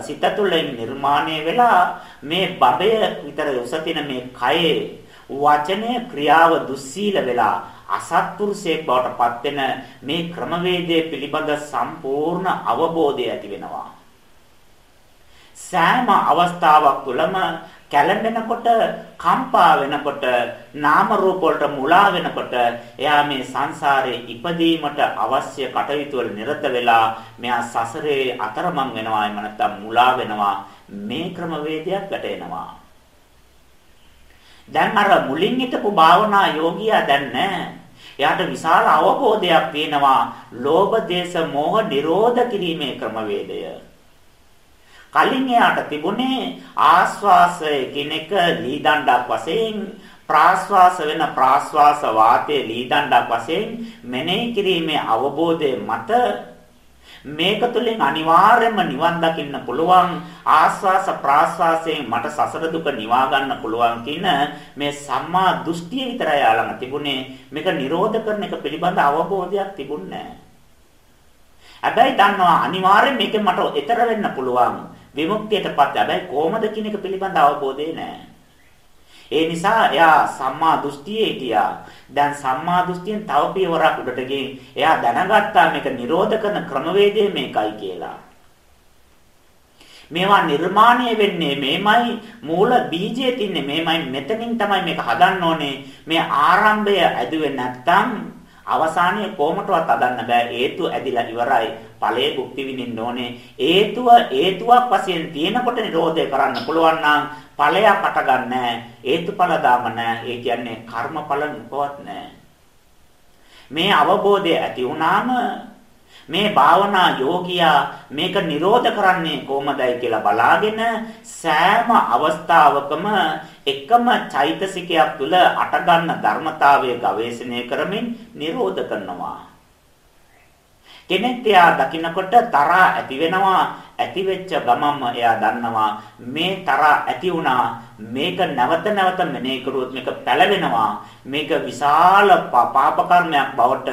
සිත තුළින් නිර්මාණය වෙලා මේ බබය විතර උසතින මේ කයේ වචනය ක්‍රියාව දුස්සීල වෙලා අසත්පුරුෂයෙක් බවට පත් වෙන මේ ක්‍රමවේදයේ පිළිබඳ සම්පූර්ණ අවබෝධය ඇති වෙනවා. සෑම අවස්ථාවක් තුළම කැළඹෙනකොට කම්පා වෙනකොට නාම රූප වලට මුලා වෙනකොට එයා මේ සංසාරේ ඉපදීමට අවශ්‍ය කටයුතු වල නිරත වෙලා මෙයා සසරේ අතරමං වෙනවා එම නැත්තම් මුලා වෙනවා. මේ ක්‍රමවේදයක් වැටෙනවා. දැන් අර මුලින් හිටපු භාවනා යෝගියා දැන් නැහැ එයාට විශාල අවබෝධයක් තියෙනවා. ලෝභ දේශ මොහ නිරෝධ කිරීමේ ක්‍රමවේදය. කලින් එයාට තිබුණේ ආස්වාසය කියන එක ලී දණ්ඩක් වශයෙන් ප්‍රාස්වාස වෙන ප්‍රාස්වාස වාතයේ ලී දණ්ඩක් වශයෙන් මෙනෙහි කිරීමේ අවබෝධය මත මේක තුළින් අනිවාර්යයෙන්ම නිවන් දකින්න පුළුවන් ආස්වාස ප්‍රාස්වාසයෙන් මට සසර දුක නිවා ගන්න පුළුවන් කියන මේ සම්මා දෘෂ්ටිය විතරයි යාළඟ තිබුණේ. මේක නිරෝධ කරන එක පිළිබඳ අවබෝධයක් තිබුණේ හැබැයි දන්නවා අනිවාර්යෙන් මේකෙන් මට ඈතර වෙන්න පුළුවන්. විමුක්තියටපත් හැබැයි කොහොමද කියන එක පිළිබඳ අවබෝධය නැහැ ඒ නිසා එයා සම්මා දෘෂ්ටියේ හිටියා. දැන් සම්මා දෘෂ්ටියෙන් තව පියවරක් උඩට ගිහින් එයා දැනගත්තා මේක නිරෝධ කරන ක්‍රමවේදය මේකයි කියලා. මේවා නිර්මාණය වෙන්නේ මේමයි මූල බීජයේ තින්නේ මේමයි මෙතනින් තමයි මේක හදන්න ඕනේ. මේ ආරම්භය ඇදුවේ නැත්තම් අවසානයේ කොහොමටවත් හදන්න බෑ හේතු ඇදිලා ඉවරයි ඵලයේ භුක්ති විඳින්න ඕනේ හේතුව හේතුවක් වශයෙන් තියෙනකොට නිරෝධය කරන්න පුළුවන් නම් ඵලයක් අටගන්නේ හේතුඵල දාම නැහැ. ඒ කියන්නේ කර්මඵල නුපවත් නැහැ. මේ අවබෝධය ඇති වුණාම මේ භාවනා යෝගියා මේක නිරෝධ කරන්නේ කොහොමදයි කියලා බලාගෙන සෑම අවස්ථාවකම එකම චෛතසිකයක් තුළ අටගන්න ධර්මතාවය ගවේෂණය කරමින් නිරෝධ කරනවා. කෙනෙක් එයා දකින්නකොට තරහා ඇති වෙනවා ඇති වෙච්ච ගමම්ම එයා දන්නවා මේ තරහා ඇති වුණා මේක නැවත නැවත මෙනෙහි කරුවොත් මේක පැලවෙනවා මේක විශාල පාප කර්මයක් බවට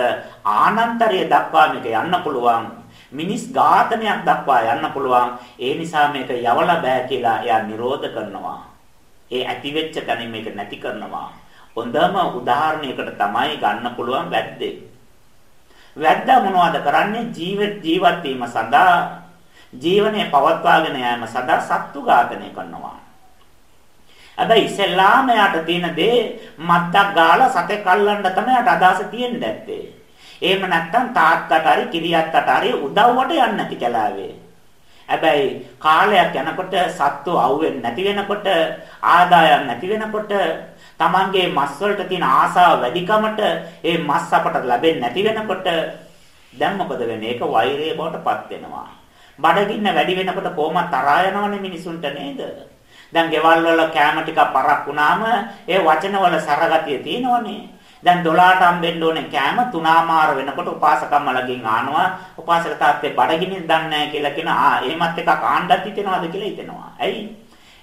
ආනන්තරිය දක්වා මේක යන්න පුළුවන් මිනිස් ඝාතනයක් දක්වා යන්න පුළුවන් ඒ නිසා මේක යවලා බෑ කියලා එයා නිරෝධ කරනවා. ඒ ඇති වෙච්ච තැනින් මේක නැති කරනවා. හොඳම උදාහරණයකට තමයි ගන්න පුළුවන් වැද්දේ. වැද්දා මොනවද කරන්නේ ජීවත් ජීවත් වීම සඳහා ජීවනය පවත්වාගෙන යාම සඳහා සත්තු ඝාතනය කරනවා. හැබැයි ඉස්සෙල්ලාම යාට තියෙන දේ මත්තක් ගාලා සතෙක් අල්ලන්න තමයි යාට අදහස තියෙන්නේ නැත්තේ. එහෙම නැත්නම් තාත්තට හරි කිරියත්තට හරි උදව්වට යන්නේ නැති කලාවේ. හැබැයි කාලයක් යනකොට සත්තු අවුෙන්නේ නැති වෙනකොට ආදායම් නැති වෙනකොට Tamange මස් වලට තියෙන ආසාව වැඩිකමට ඒ මස් අපට ලැබෙන්නේ නැති වෙනකොට දැන් මොකද වෙන්නේ? ඒක වෛරය බවට පත් වෙනවා. බඩගින්න වැඩි වෙනකොට කොහොමද තරහා යනවනේ මිනිසුන්ට නේද? දැන් ගෙවල් වල කැම ටික පරක් වුණාම ඒ වචන වල සරගතිය තියෙනවනේ. දැන් 12ට හම්බෙන්න ඕනේ කෑම තුනාමාර වෙනකොට උපාසකම්මලගෙන් ආනවා උපාසක තාත්තේ බඩගිනින් දන්නේ නැහැ කියලා කියන ආ එහෙමත් එකක් ආණ්ඩත් හිතෙනවද කියලා හිතෙනවා. ඇයි?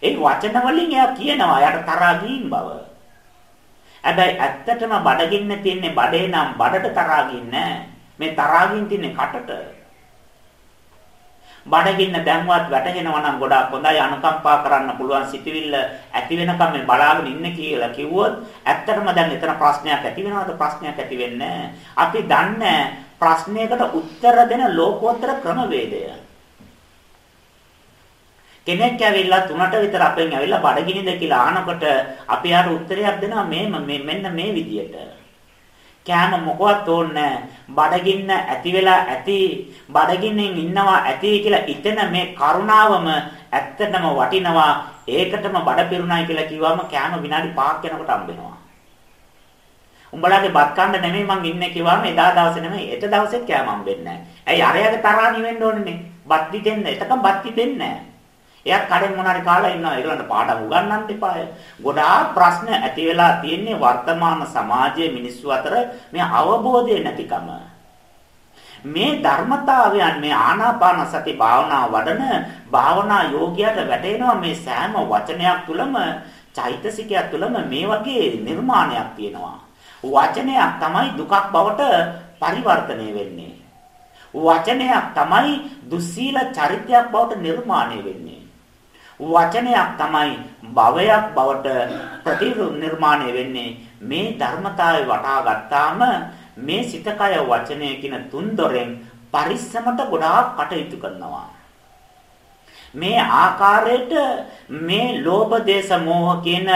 ඒ වචන වලින් එයා කියනවා යට තරහා ගින් බව. හැබැයි ඇත්තටම බඩගින්න තියන්නේ බඩේ නම් බඩට තරහාගින් නෑ. මේ තරහාගින් තියන්නේ කටට. බඩගින්න දැන්වත් වැටහෙනවා නම් ගොඩාක් හොඳයි අනුකම්පා කරන්න පුළුවන් සිතවිල්ල ඇති වෙනකම් මේ බලාගෙන ඉන්න කියලා කිව්වොත් ඇත්තටම දැන් එතන ප්‍රශ්නයක් ඇති වෙනවද ප්‍රශ්නයක් ඇති වෙන්නේ අපි දන්නේ ප්‍රශ්නයකට උත්තර දෙන ලෝකෝත්තර ක්‍රමවේදය කෙනෙක් ඇවිල්ලා තුනට විතර අපෙන් ඇවිල්ලා බඩගිනිද කියලා අහනකොට අපි යාට උත්තරයක් දෙනවා මේ මෙන්න මේ විදියට. කෑම මොකවත් ඕනේ බඩගින්න ඇති වෙලා ඇති බඩගින්නෙන් ඉන්නවා ඇති කියලා ඉතන මේ කරුණාවම ඇත්තටම වටිනවා ඒකටම බඩ පිරුණයි කියලා කිව්වම කෑම විනාඩි 5ක් යනකොට හම්බෙනවා. උඹලාගේ බත් කන්න නෙමෙයි මං ඉන්නේ කිව්වම එදා දවසේ නෙමෙයි ඊට දවසෙත් කෑම හම්බෙන්නේ නැහැ. ඇයි අරයාගේ තරහා නිවෙන්න ඕනේ බත් දිදෙන්න. එතකම් බත් දිදෙන්නේ නැහැ. එයා කඩෙන් මොනාරි කාලා ඉන්නවා. ඒගොල්ලන්ට පාඩම් උගන්වන්න එපාය. ගොඩාක් ප්‍රශ්න ඇති වෙලා තියෙන්නේ වර්තමාන සමාජයේ මිනිස්සු අතර මේ අවබෝධය නැතිකම. මේ ධර්මතාවයන් මේ ආනාපාන සති භාවනා වඩන භාවනා යෝගියට වැටෙනවා මේ සෑම වචනයක් තුළම චෛතසිකයක් තුළම මේ වගේ නිර්මාණයක් තියෙනවා. වචනයක් තමයි දුකක් බවට පරිවර්තනය වෙන්නේ. වචනයක් තමයි දුස්සීල චරිතයක් බවට නිර්මාණය වෙන්නේ. වචනයක් තමයි භවයක් බවට ප්‍රතිනිර්මාණය වෙන්නේ. මේ ධර්මතාවය වටහා ගත්තාම මේ සිතකය වචනය කියන තුන්දොරෙන් පරිස්සමට ගොඩාක් කටයුතු කරනවා. මේ ආකාරයට මේ ලෝභ දේශ මොහ කියන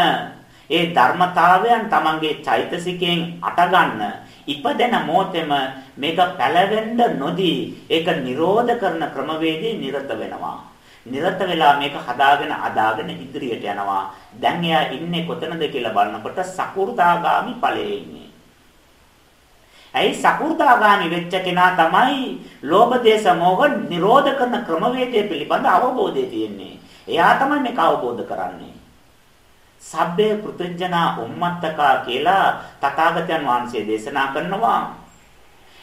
ඒ ධර්මතාවයන් තමන්ගේ චෛතසිකයෙන් අටගන්න ඉපදෙන මොහොතේම මේක පැලවෙන්න නොදී ඒක නිරෝධ කරන ක්‍රමවේදේ නිරත වෙනවා. නිරත වෙලා මේක හදාගෙන අදාගෙන ඉදිරියට යනවා. දැන් එයා ඉන්නේ කොතනද කියලා බලනකොට සකු르දාගාමි ඵලයේ ඉන්නේ. ඇයි සකු르දාගාමි වෙච්ච කෙනා තමයි ලෝභ දේශ මොහ නිරෝධ කරන ක්‍රමවේදය පිළිබඳ අවබෝධය තියෙන්නේ. එයා තමයි මේක අවබෝධ කරන්නේ. සබ්බේ පෘථජනා උම්මත්තකා කියලා තථාගතයන් වහන්සේ දේශනා කරනවා.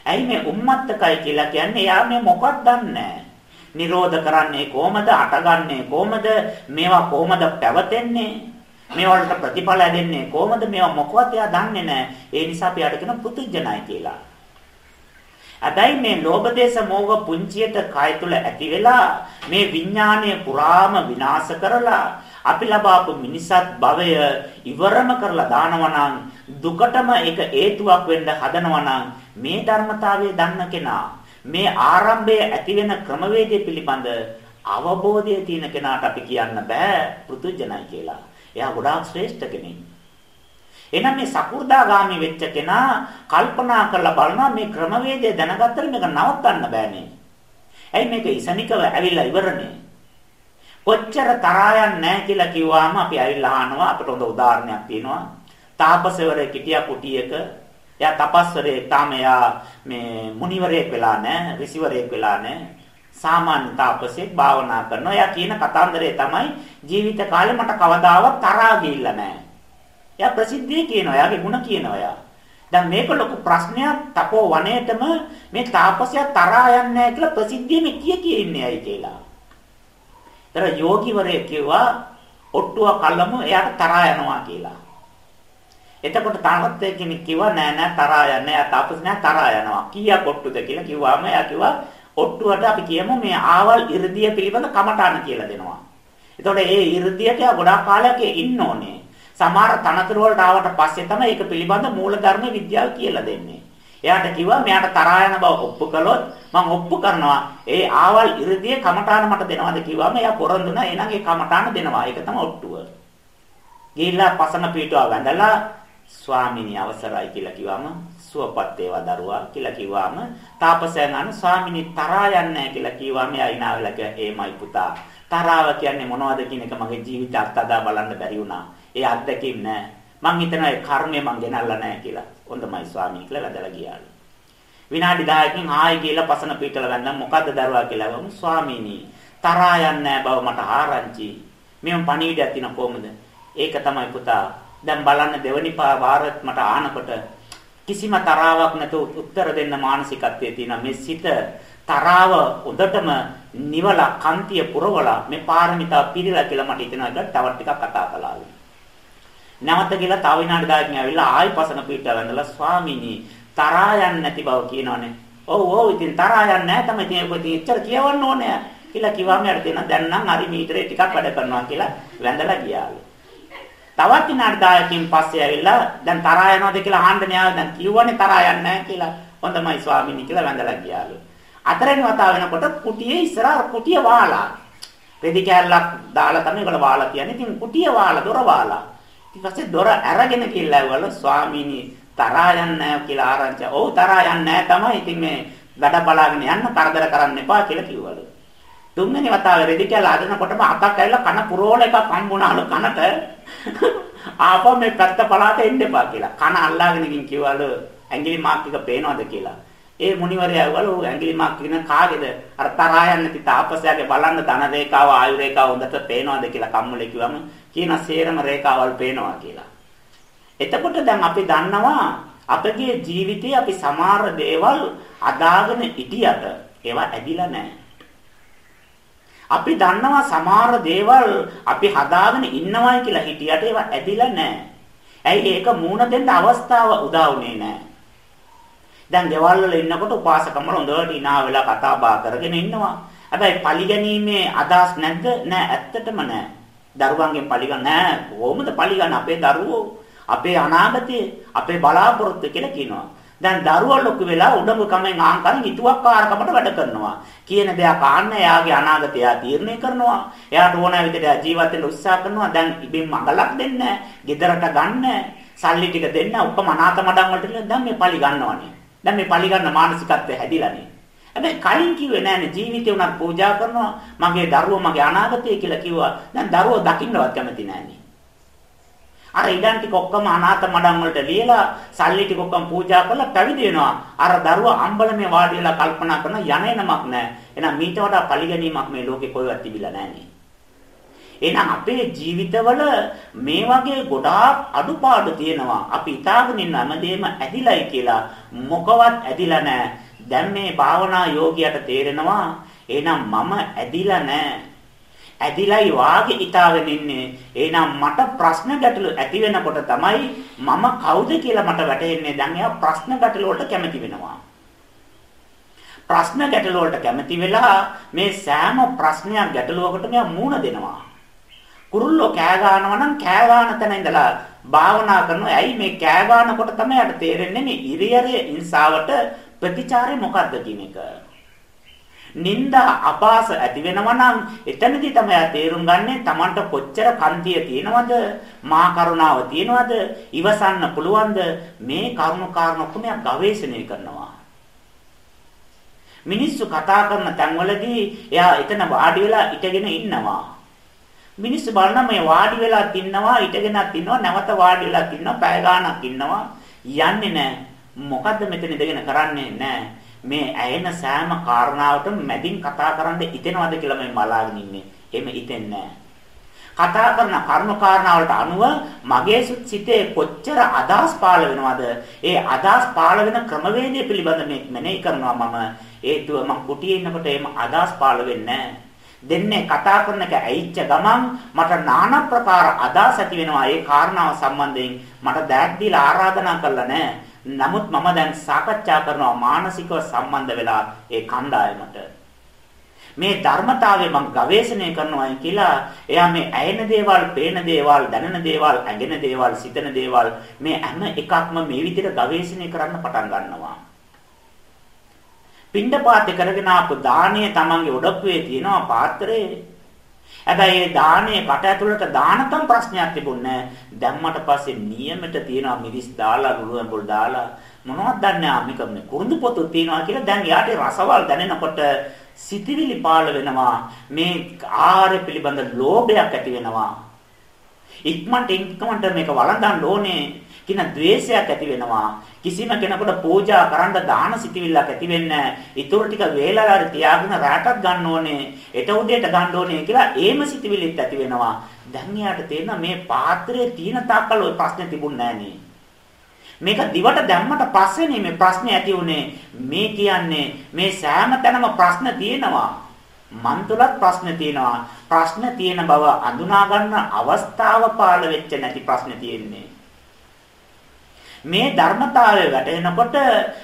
ඇයි මේ උම්මත්තකයි කියලා කියන්නේ? එයා මේ මොකක්ද දන්නේ නිරෝධ කරන්නේ කොහමද? අටගන්නේ කොහමද? මේවා කොහමද පැවතෙන්නේ? මේවලට ප්‍රතිඵල දෙන්නේ කොහමද? මේවා මොකවත් එයා දන්නේ නැහැ. ඒ නිසා අපි යට කියන පුදුජනයි කියලා. හැබැයි මේ ලෝභ දේශ මොහ පුංචියට කය තුල ඇති වෙලා මේ විඥානය පුරාම විනාශ කරලා අපි ලබාපු මිනිසත් භවය ඉවරම කරලා දානවා නම් දුකටම ඒක හේතුවක් වෙන්න හදනවා නම් මේ ධර්මතාවය දන්න කෙනා මේ ආරම්භයේ ඇති වෙන ක්‍රමවේදය පිළිබඳ අවබෝධය තියෙන කෙනාට අපි කියන්න බෑ පෘතුජනයි කියලා. එයා ගොඩාක් ශ්‍රේෂ්ඨ කෙනෙක්. එහෙනම් මේ සකු르දාගාමි වෙච්ච කෙනා කල්පනා කරලා බලනවා මේ ක්‍රමවේදය දැනගත්තට මේක නවත්තන්න බෑනේ. ඇයි මේක ඉසනිකව ඇවිල්ලා ඉවරනේ? කොච්චර තරහා නැහැ කියලා කිව්වාම අපි ඇවිල්ලා අහනවා අපිට හොඳ උදාහරණයක් තියෙනවා. තාපසවරයෙක් හිටියා කුටියක. එයා තපස්වරයෙක් තාම එයා මේ මුනිවරයෙක් වෙලා නැහැ, ඍෂිවරයෙක් වෙලා නැහැ. සාමාන්‍ය තාපසයෙක් භාවනා කරනවා. එයා කියන කතාන්දරය තමයි ජීවිත කාලේ මට කවදාවත් තරහා ගිහිල්ලා නැහැ. එයා ප්‍රසිද්ධිය කියනවා. එයාගේ ಗುಣ කියනවා එයා. දැන් මේක ලොකු ප්‍රශ්නයක් තපෝ වනයේටම මේ තාපසයා තරහා යන්නේ නැහැ කියලා ප්‍රසිද්ධියෙම කිය කිය ඉන්නේ ඇයි කියලා. ඒතර යෝගිවරයෙක් කිව්වා ඔට්ටුව කල්ලම එයාට තරහා යනවා කියලා. එතකොට තාමත් කෙනෙක් කිව්වා නෑ නෑ තරහා යන්නේ. එයා තාපස් නෑ තරහා යනවා. කීයක් ඔට්ටුද කියලා කිව්වාම එයා කිව්වා ඔට්ටුවට අපි කියමු මේ ආවල් 이르දිය පිළිබඳ කමඨාන කියලා දෙනවා. එතකොට ඒ 이르දියට ගොඩාක් කාලයක් ඉන්න ඕනේ. සමහර තනතුරු වලට ආවට පස්සේ තමයි ඒක පිළිබඳ මූලධර්ම විද්‍යාව කියලා දෙන්නේ. එයාට කිව්වා මෙයාට තරහා යන බව ඔප්පු කළොත් මම ඔප්පු කරනවා. ඒ ආවල් 이르දිය කමඨාන මට දෙනවද කිව්වම එයා පොරොන්දුනා. එහෙනම් ඒ කමඨාන දෙනවා. ඒක තමයි ඔට්ටුව. ගිහිල්ලා පසන පිටුව වැඳලා ස්වාමිනී අවසරයි කියලා කිව්වම සුවපත් වේවා දරුවා කියලා කිව්වම තාපසයන් අනු ස්වාමිනී තරහා යන්නේ නැහැ කියලා කිව්වම එයා ඉනාවලා කිව්වා ඒමයි පුතා. තරාව කියන්නේ මොනවද කියන එක මගේ ජීවිත අත්දැක බලන්න බැරි වුණා. ඒ අත්දැකීම් නෑ. මං හිතනවා ඒ කර්මය මං ගෙනල්ලා නෑ කියලා. හොඳමයි ස්වාමී කියලා වැදලා ගියාලු. විනාඩි 10කින් ආයෙ කියලා පසන පිටල ගන්න මොකද්ද දරුවා කියලා ගමු ස්වාමීනි තරහා යන්නේ බව මට ආරංචි. මෙම් පණීඩයක් තින කොහමද? ඒක තමයි පුතා. දැන් බලන්න දෙවනි වාරත් මට ආනකොට කිසිම තරාවක් නැතුව උත්තර දෙන්න මානසිකත්වයේ තියෙන මේ සිත තරාව උදටම නිවලා කන්තිය පුරවලා මේ පාරමිතා පිළිලා කියලා මට හිතෙනවා ඒක තවත් ටිකක් කතා කළාලු. නැවත කියලා තව විනාඩි 10කින් ඇවිල්ලා ආයි පසන පිටට වැඳලා ස්වාමීනි තරහා යන්නේ නැති බව කියනවනේ. ඔව් ඔව් ඉතින් තරහා යන්නේ නැහැ තමයි ඉතින් ඒක ඉතින් එච්චර කියවන්න ඕනේ කියලා කිව්වම යට දෙන දැන් නම් හරි මීටරේ ටිකක් වැඩ කරනවා කියලා වැඳලා ගියාලු. තවත් විනාඩි 10කින් පස්සේ ඇවිල්ලා දැන් තරහා යනවද කියලා අහන්න න්යාය දැන් කිව්වනේ තරහා යන්නේ නැහැ කියලා. හොඳමයි ස්වාමීනි කියලා වැඳලා ගියාලු. හතරෙනි වතාව වෙනකොට කුටියේ ඉස්සරහ කුටිය වාලා. රෙදි කෑල්ලක් දාලා තමයි ඒකට වාලා කියන්නේ. ඉතින් කුටිය වාලා දොර වාලා. ඊට පස්සේ දොර අරගෙන කිල්ලවල ස්වාමීනි තරහා යන්නේ නැහැ කියලා ආරංචි. ඔව් තරහා යන්නේ නැහැ තමයි. ඉතින් මේ වැඩ බලාගෙන යන්න කරදර කරන්න එපා කියලා කිව්වලු. තුන්වෙනි වතාවේ රෙදි කෑල්ල අදනකොටම අතක් ඇවිල්ලා කන පුරෝල එකක් හම්බුණාලු කනට. ආපහු මේ පැත්ත පලාට එන්න එපා කියලා. කන අල්ලාගෙන ගින් කිව්වලු ඇඟිලි මාක් එක පේනවද කියලා. ඒ මුනිවරයා වල ඇඟිලි මාක් කියන කාගේද? අර තරහා යන්නේ ති තාපසයාගේ බලන්න ධන රේඛාව ආයු රේඛාව හොඳට පේනවද කියලා කම්මුලේ කිව්වම කියන සේරම රේඛාවල් පේනවා කියලා. එතකොට දැන් අපි දන්නවා අපගේ ජීවිතේ අපි සමහර දේවල් අදාගෙන ඉටියට ඒවා ඇදිලා නැහැ. අපි දන්නවා සමහර දේවල් අපි හදාගෙන ඉන්නවයි කියලා හිටියට ඒවා ඇදිලා නැහැ. ඇයි ඒක මූණ දෙන්න අවස්ථාව උදා වුණේ නැහැ. දැන් ගෙවල් වල ඉන්නකොට උපාසකම්ම හොඳට ඉනා වෙලා කතා බහ කරගෙන ඉන්නවා. හැබැයි පරිගැනීමේ අදහස් නැද්ද? නෑ ඇත්තටම නෑ. දරුවන්ගෙන් පරිගන්න නෑ. කොහොමද පරිගන්න අපේ දරුවෝ අපේ අනාගතය අපේ බලාපොරොත්තු කියලා කියනවා. දැන් දරුවා ලොකු වෙලා උඩඟු කමෙන් ආන්කරන් හිතුවක්කාරකමට වැඩ කරනවා. කියන දෙයක් ආන්න එයාගේ අනාගතය තීරණය කරනවා. එයාට ඕන විදිහට ජීවත් වෙන්න උත්සාහ කරනවා. දැන් ඉබින් මඟලක් දෙන්න, ගෙදරට ගන්න, සල්ලි ටික දෙන්න, ඔක්කොම අනාථ මඩම් වලට දැන් මේ පලි ගන්නවනේ. දැන් මේ පරිගන්න මානසිකත්වය හැදිලානේ. හැබැයි කලින් කිව්වේ නෑනේ ජීවිතේ උනත් පූජා කරනවා මගේ දරුවෝ මගේ අනාගතය කියලා කිව්වා. දැන් දරුවෝ දකින්නවත් කැමති නෑනේ. අර ඉඩම් ටික ඔක්කොම අනාථ මඩම් වලට ලියලා සල්ලි ටික ඔක්කොම පූජා කරලා පැවිදි වෙනවා. අර දරුවා අම්බලමේ වාඩි වෙලා කල්පනා කරන යන එනමක් නෑ. එහෙනම් මීට වඩා පරිගැනීමක් මේ ලෝකේ කොහෙවත් තිබිලා නෑනේ. එහෙනම් අපේ ජීවිතවල මේ වගේ ගොඩාක් අඩුපාඩු තියෙනවා. අපි හිතාගෙන ඉන්න හැමදේම ඇදිලයි කියලා මොකවත් ඇදිලා නැහැ. දැන් මේ භාවනා යෝගියට තේරෙනවා එහෙනම් මම ඇදිලා නැහැ. ඇදිලයි වාගේ හිතාගෙන ඉන්නේ. එහෙනම් මට ප්‍රශ්න ගැටලු ඇති වෙනකොට තමයි මම කවුද කියලා මට වැටහෙන්නේ. දැන් එයා ප්‍රශ්න ගැටලු වලට කැමති වෙනවා. ප්‍රශ්න ගැටලු වලට කැමති වෙලා මේ සෑම ප්‍රශ්නයක් ගැටලුවකට මෙයා මූණ දෙනවා. කුරුල්ලෝ කෑ ගන්නවා නම් කෑ ගන්න තැන ඉඳලා භාවනා කරනවා. ඇයි මේ කෑ ගන්නකොට තමයි යට තේරෙන්නේ මේ ඉරියරේ ඉන්සාවට ප්‍රතිචාරය මොකද්ද කියන එක. නිന്ദා අපාස ඇති වෙනවා නම් එතනදී තමයි තේරුම් ගන්නේ Tamanට කොච්චර කන්තිය තියෙනවද? මා කරුණාව තියෙනවද? ඉවසන්න පුළුවන්ද? මේ කරුණු කාරණා කොහොමද ගවේෂණය කරනවා? මිනිස්සු කතා කරන තැන්වලදී එයා එතන වාඩි වෙලා ඉඳගෙන ඉන්නවා. මිනිස්සු බලන මේ වාඩි වෙලා තින්නවා ඉඳගෙනත් ඉන්නවා නැවත වාඩි වෙලා තින්නවා පැය ගාණක් ඉන්නවා. යන්නේ නැහැ. මොකද්ද මෙතන ඉඳගෙන කරන්නේ නැහැ. මේ ඇයෙන සෑම කාරණාවකටම මැදින් කතා කරන්න ඉතෙනවද කියලා මම බලාගෙන ඉන්නේ. එහෙම ඉතෙන්නේ කතා කරන කර්ම කාරණාවලට අනුව මගේ සිතේ කොච්චර අදහස් පාළ වෙනවද? ඒ අදහස් පාළ වෙන ක්‍රමවේදය පිළිබඳ මේ මෙනෙහි කරනවා මම. හේතුව මම කුටියේ ඉන්නකොට එහෙම අදහස් පාළ වෙන්නේ දෙන්නේ කතා කරන එක ඇයිච්ච ගමන් මට নানা ප්‍රකාර අදහස් ඇති වෙනවා ඒ කාරණාව සම්බන්ධයෙන් මට දැක් දීලා ආරාධනා කළා නෑ නමුත් මම දැන් සාකච්ඡා කරනවා මානසිකව සම්බන්ධ වෙලා ඒ කණ්ඩායමට. මේ ධර්මතාවය මම ගවේෂණය කරනවා කියලා එයා මේ ඇයෙන දේවල්, පේන දේවල්, දැනෙන දේවල්, ඇඟෙන දේවල්, සිතන දේවල් මේ හැම එකක්ම මේ විදිහට ගවේෂණය කරන්න පටන් ගන්නවා. පින්ඩපාතේ කරගෙන ආපු දාණය තමන්ගේ ඔඩොක්කුවේ තියෙනවා පාත්‍රයේ හැබැයි ඒ දානේ කට ඇතුළට දානකම් ප්‍රශ්නයක් තිබුණේ දැම්මට පස්සේ නියමෙට තියනවා මිරිස් දාලා රුළුම් පොල් දාලා. මොනවද දන්නේ ආමික මේ කුරුඳු පොතු තියනවා කියලා දැන් යාට රසවල් දැනෙනකොට සිතිවිලි පාළ වෙනවා. මේ ආහාර පිළිබඳ ලෝභයක් ඇති වෙනවා. ඉක්මනට ඉක්මනට මේක වළඳන්න ඕනේ කියන ද්වේෂයක් ඇති වෙනවා. කිසිම කෙනෙකුට පූජා කරන්න දාන සිටිවිල්ලක් ඇති වෙන්නේ නැහැ. ඊටු ටික වේලාවර තියාගෙන රැටක් ගන්න ඕනේ. එට උදේට ගන්න ඕනේ කියලා ඒම සිටිවිල්ලත් ඇති වෙනවා. දැන් යාට තේරෙන මේ පාත්‍රයේ තියෙන තාක්කල් ওই ප්‍රශ්නේ තිබුණේ නැහැ මේක දිවට දැම්මට පස්සේ මේ ප්‍රශ්නේ ඇති උනේ. මේ කියන්නේ මේ සෑම තැනම ප්‍රශ්න තියෙනවා. මන් තුලත් ප්‍රශ්න තියෙනවා. ප්‍රශ්න තියෙන බව අඳුනා ගන්න අවස්ථාව පාළ වෙච්ච නැති ප්‍රශ්න තියෙන්නේ. මේ ධර්මතාවය වැටෙනකොට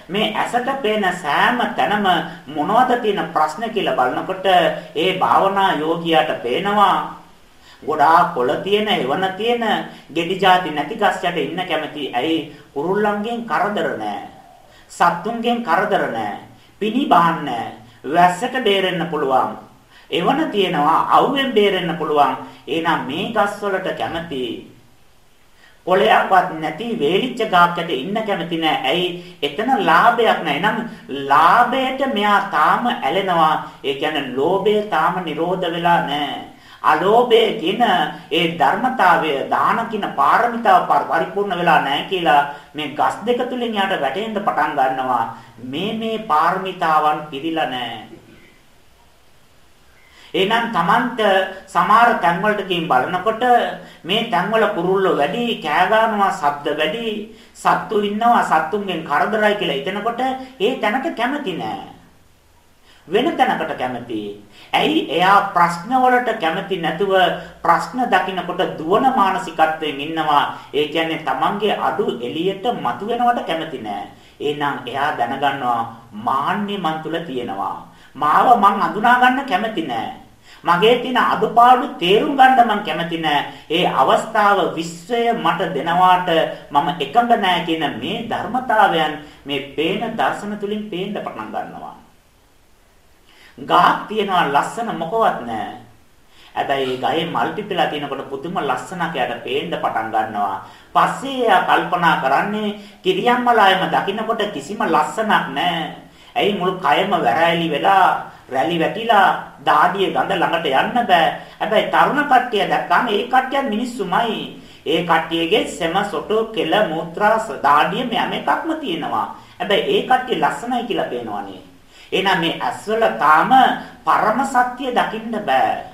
මේ ඇසට පේන සෑම තැනම මොනවද තියෙන ප්‍රශ්න කියලා බලනකොට ඒ භාවනා යෝගියාට පේනවා ගොඩාක් කොළ තියෙන, එවන තියෙන, ගෙඩි જાති නැති ගස් යට ඉන්න කැමති. ඇයි කුරුල්ලන්ගෙන් කරදර නැහැ. සත්තුන්ගෙන් කරදර නැහැ. පිණි බාන්න වැස්සට බේරෙන්න පුළුවන්. එවන තියෙනවා, අවුවෙන් බේරෙන්න පුළුවන්. එහෙනම් මේ ගස් වලට කැමති කොලයක්වත් නැති වේලිච්ච ගාක්කට ඉන්න කැමති නෑ. ඇයි? එතන ලාභයක් නෑ. එහෙනම් ලාභයට මෙයා තාම ඇලෙනවා. ඒ කියන්නේ ලෝභය තාම නිරෝධ වෙලා නෑ. අලෝභය කියන ඒ ධර්මතාවය දාන කින පාරමිතාව පරිපූර්ණ වෙලා නැහැ කියලා මේ ගස් දෙක තුලින් යාට වැටෙන්න පටන් ගන්නවා මේ මේ පාරමිතාවන් පිළිලා නැහැ එහෙනම් Tamanට සමහර තැන්වලට ගිහින් බලනකොට මේ තැන්වල කුරුල්ලෝ වැඩි, කෑ ගන්නවා, ශබ්ද වැඩි, සත්තු ඉන්නවා, සත්තුන්ගෙන් කරදරයි කියලා හිතනකොට ඒ තැනට කැමති නෑ. වෙන තැනකට කැමති. ඇයි එයා ප්‍රශ්න වලට කැමති නැතුව ප්‍රශ්න දකින්නකොට දුවන මානසිකත්වයෙන් ඉන්නවා. ඒ කියන්නේ Tamanගේ අඩු එළියට මතුවෙනවට කැමති නෑ. එහෙනම් එයා දැනගන්නවා මාන්නේ මන් තුල තියෙනවා. මාව මං අඳුනා ගන්න කැමති නෑ. මගේ තියෙන අඩුපාඩු තේරුම් ගන්න මම කැමති ඒ අවස්ථාව විශ්වය මට දෙනවාට මම එකඟ නෑ කියන මේ ධර්මතාවයන් මේ පේන දර්ශන තුලින් පේන්න පටන් ගන්නවා. ගහක් තියනවා ලස්සන මොකවත් නෑ. හැබැයි ගහේ මල් පිපිලා තිනකොට පුදුම ලස්සනක් යට පේන්න පටන් ගන්නවා. පස්සේ එයා කල්පනා කරන්නේ කිරියම්මලායම දකින්නකොට කිසිම ලස්සනක් නෑ. ඇයි මුළු කයම වැරෑලි වෙලා රැලි වැටිලා දාඩිය ගඳ ළඟට යන්න බෑ. හැබැයි තරුණ කට්ටිය දැක්කම ඒ කට්ටියත් මිනිස්සුමයි. ඒ කට්ටියගේ සෙම සොටු කෙල මූත්‍රා දාඩිය මෙම එකක්ම තියෙනවා. හැබැයි ඒ කට්ටිය ලස්සනයි කියලා පේනවනේ. එහෙනම් මේ ඇස්වල තාම පරම සත්‍ය දකින්න බෑ.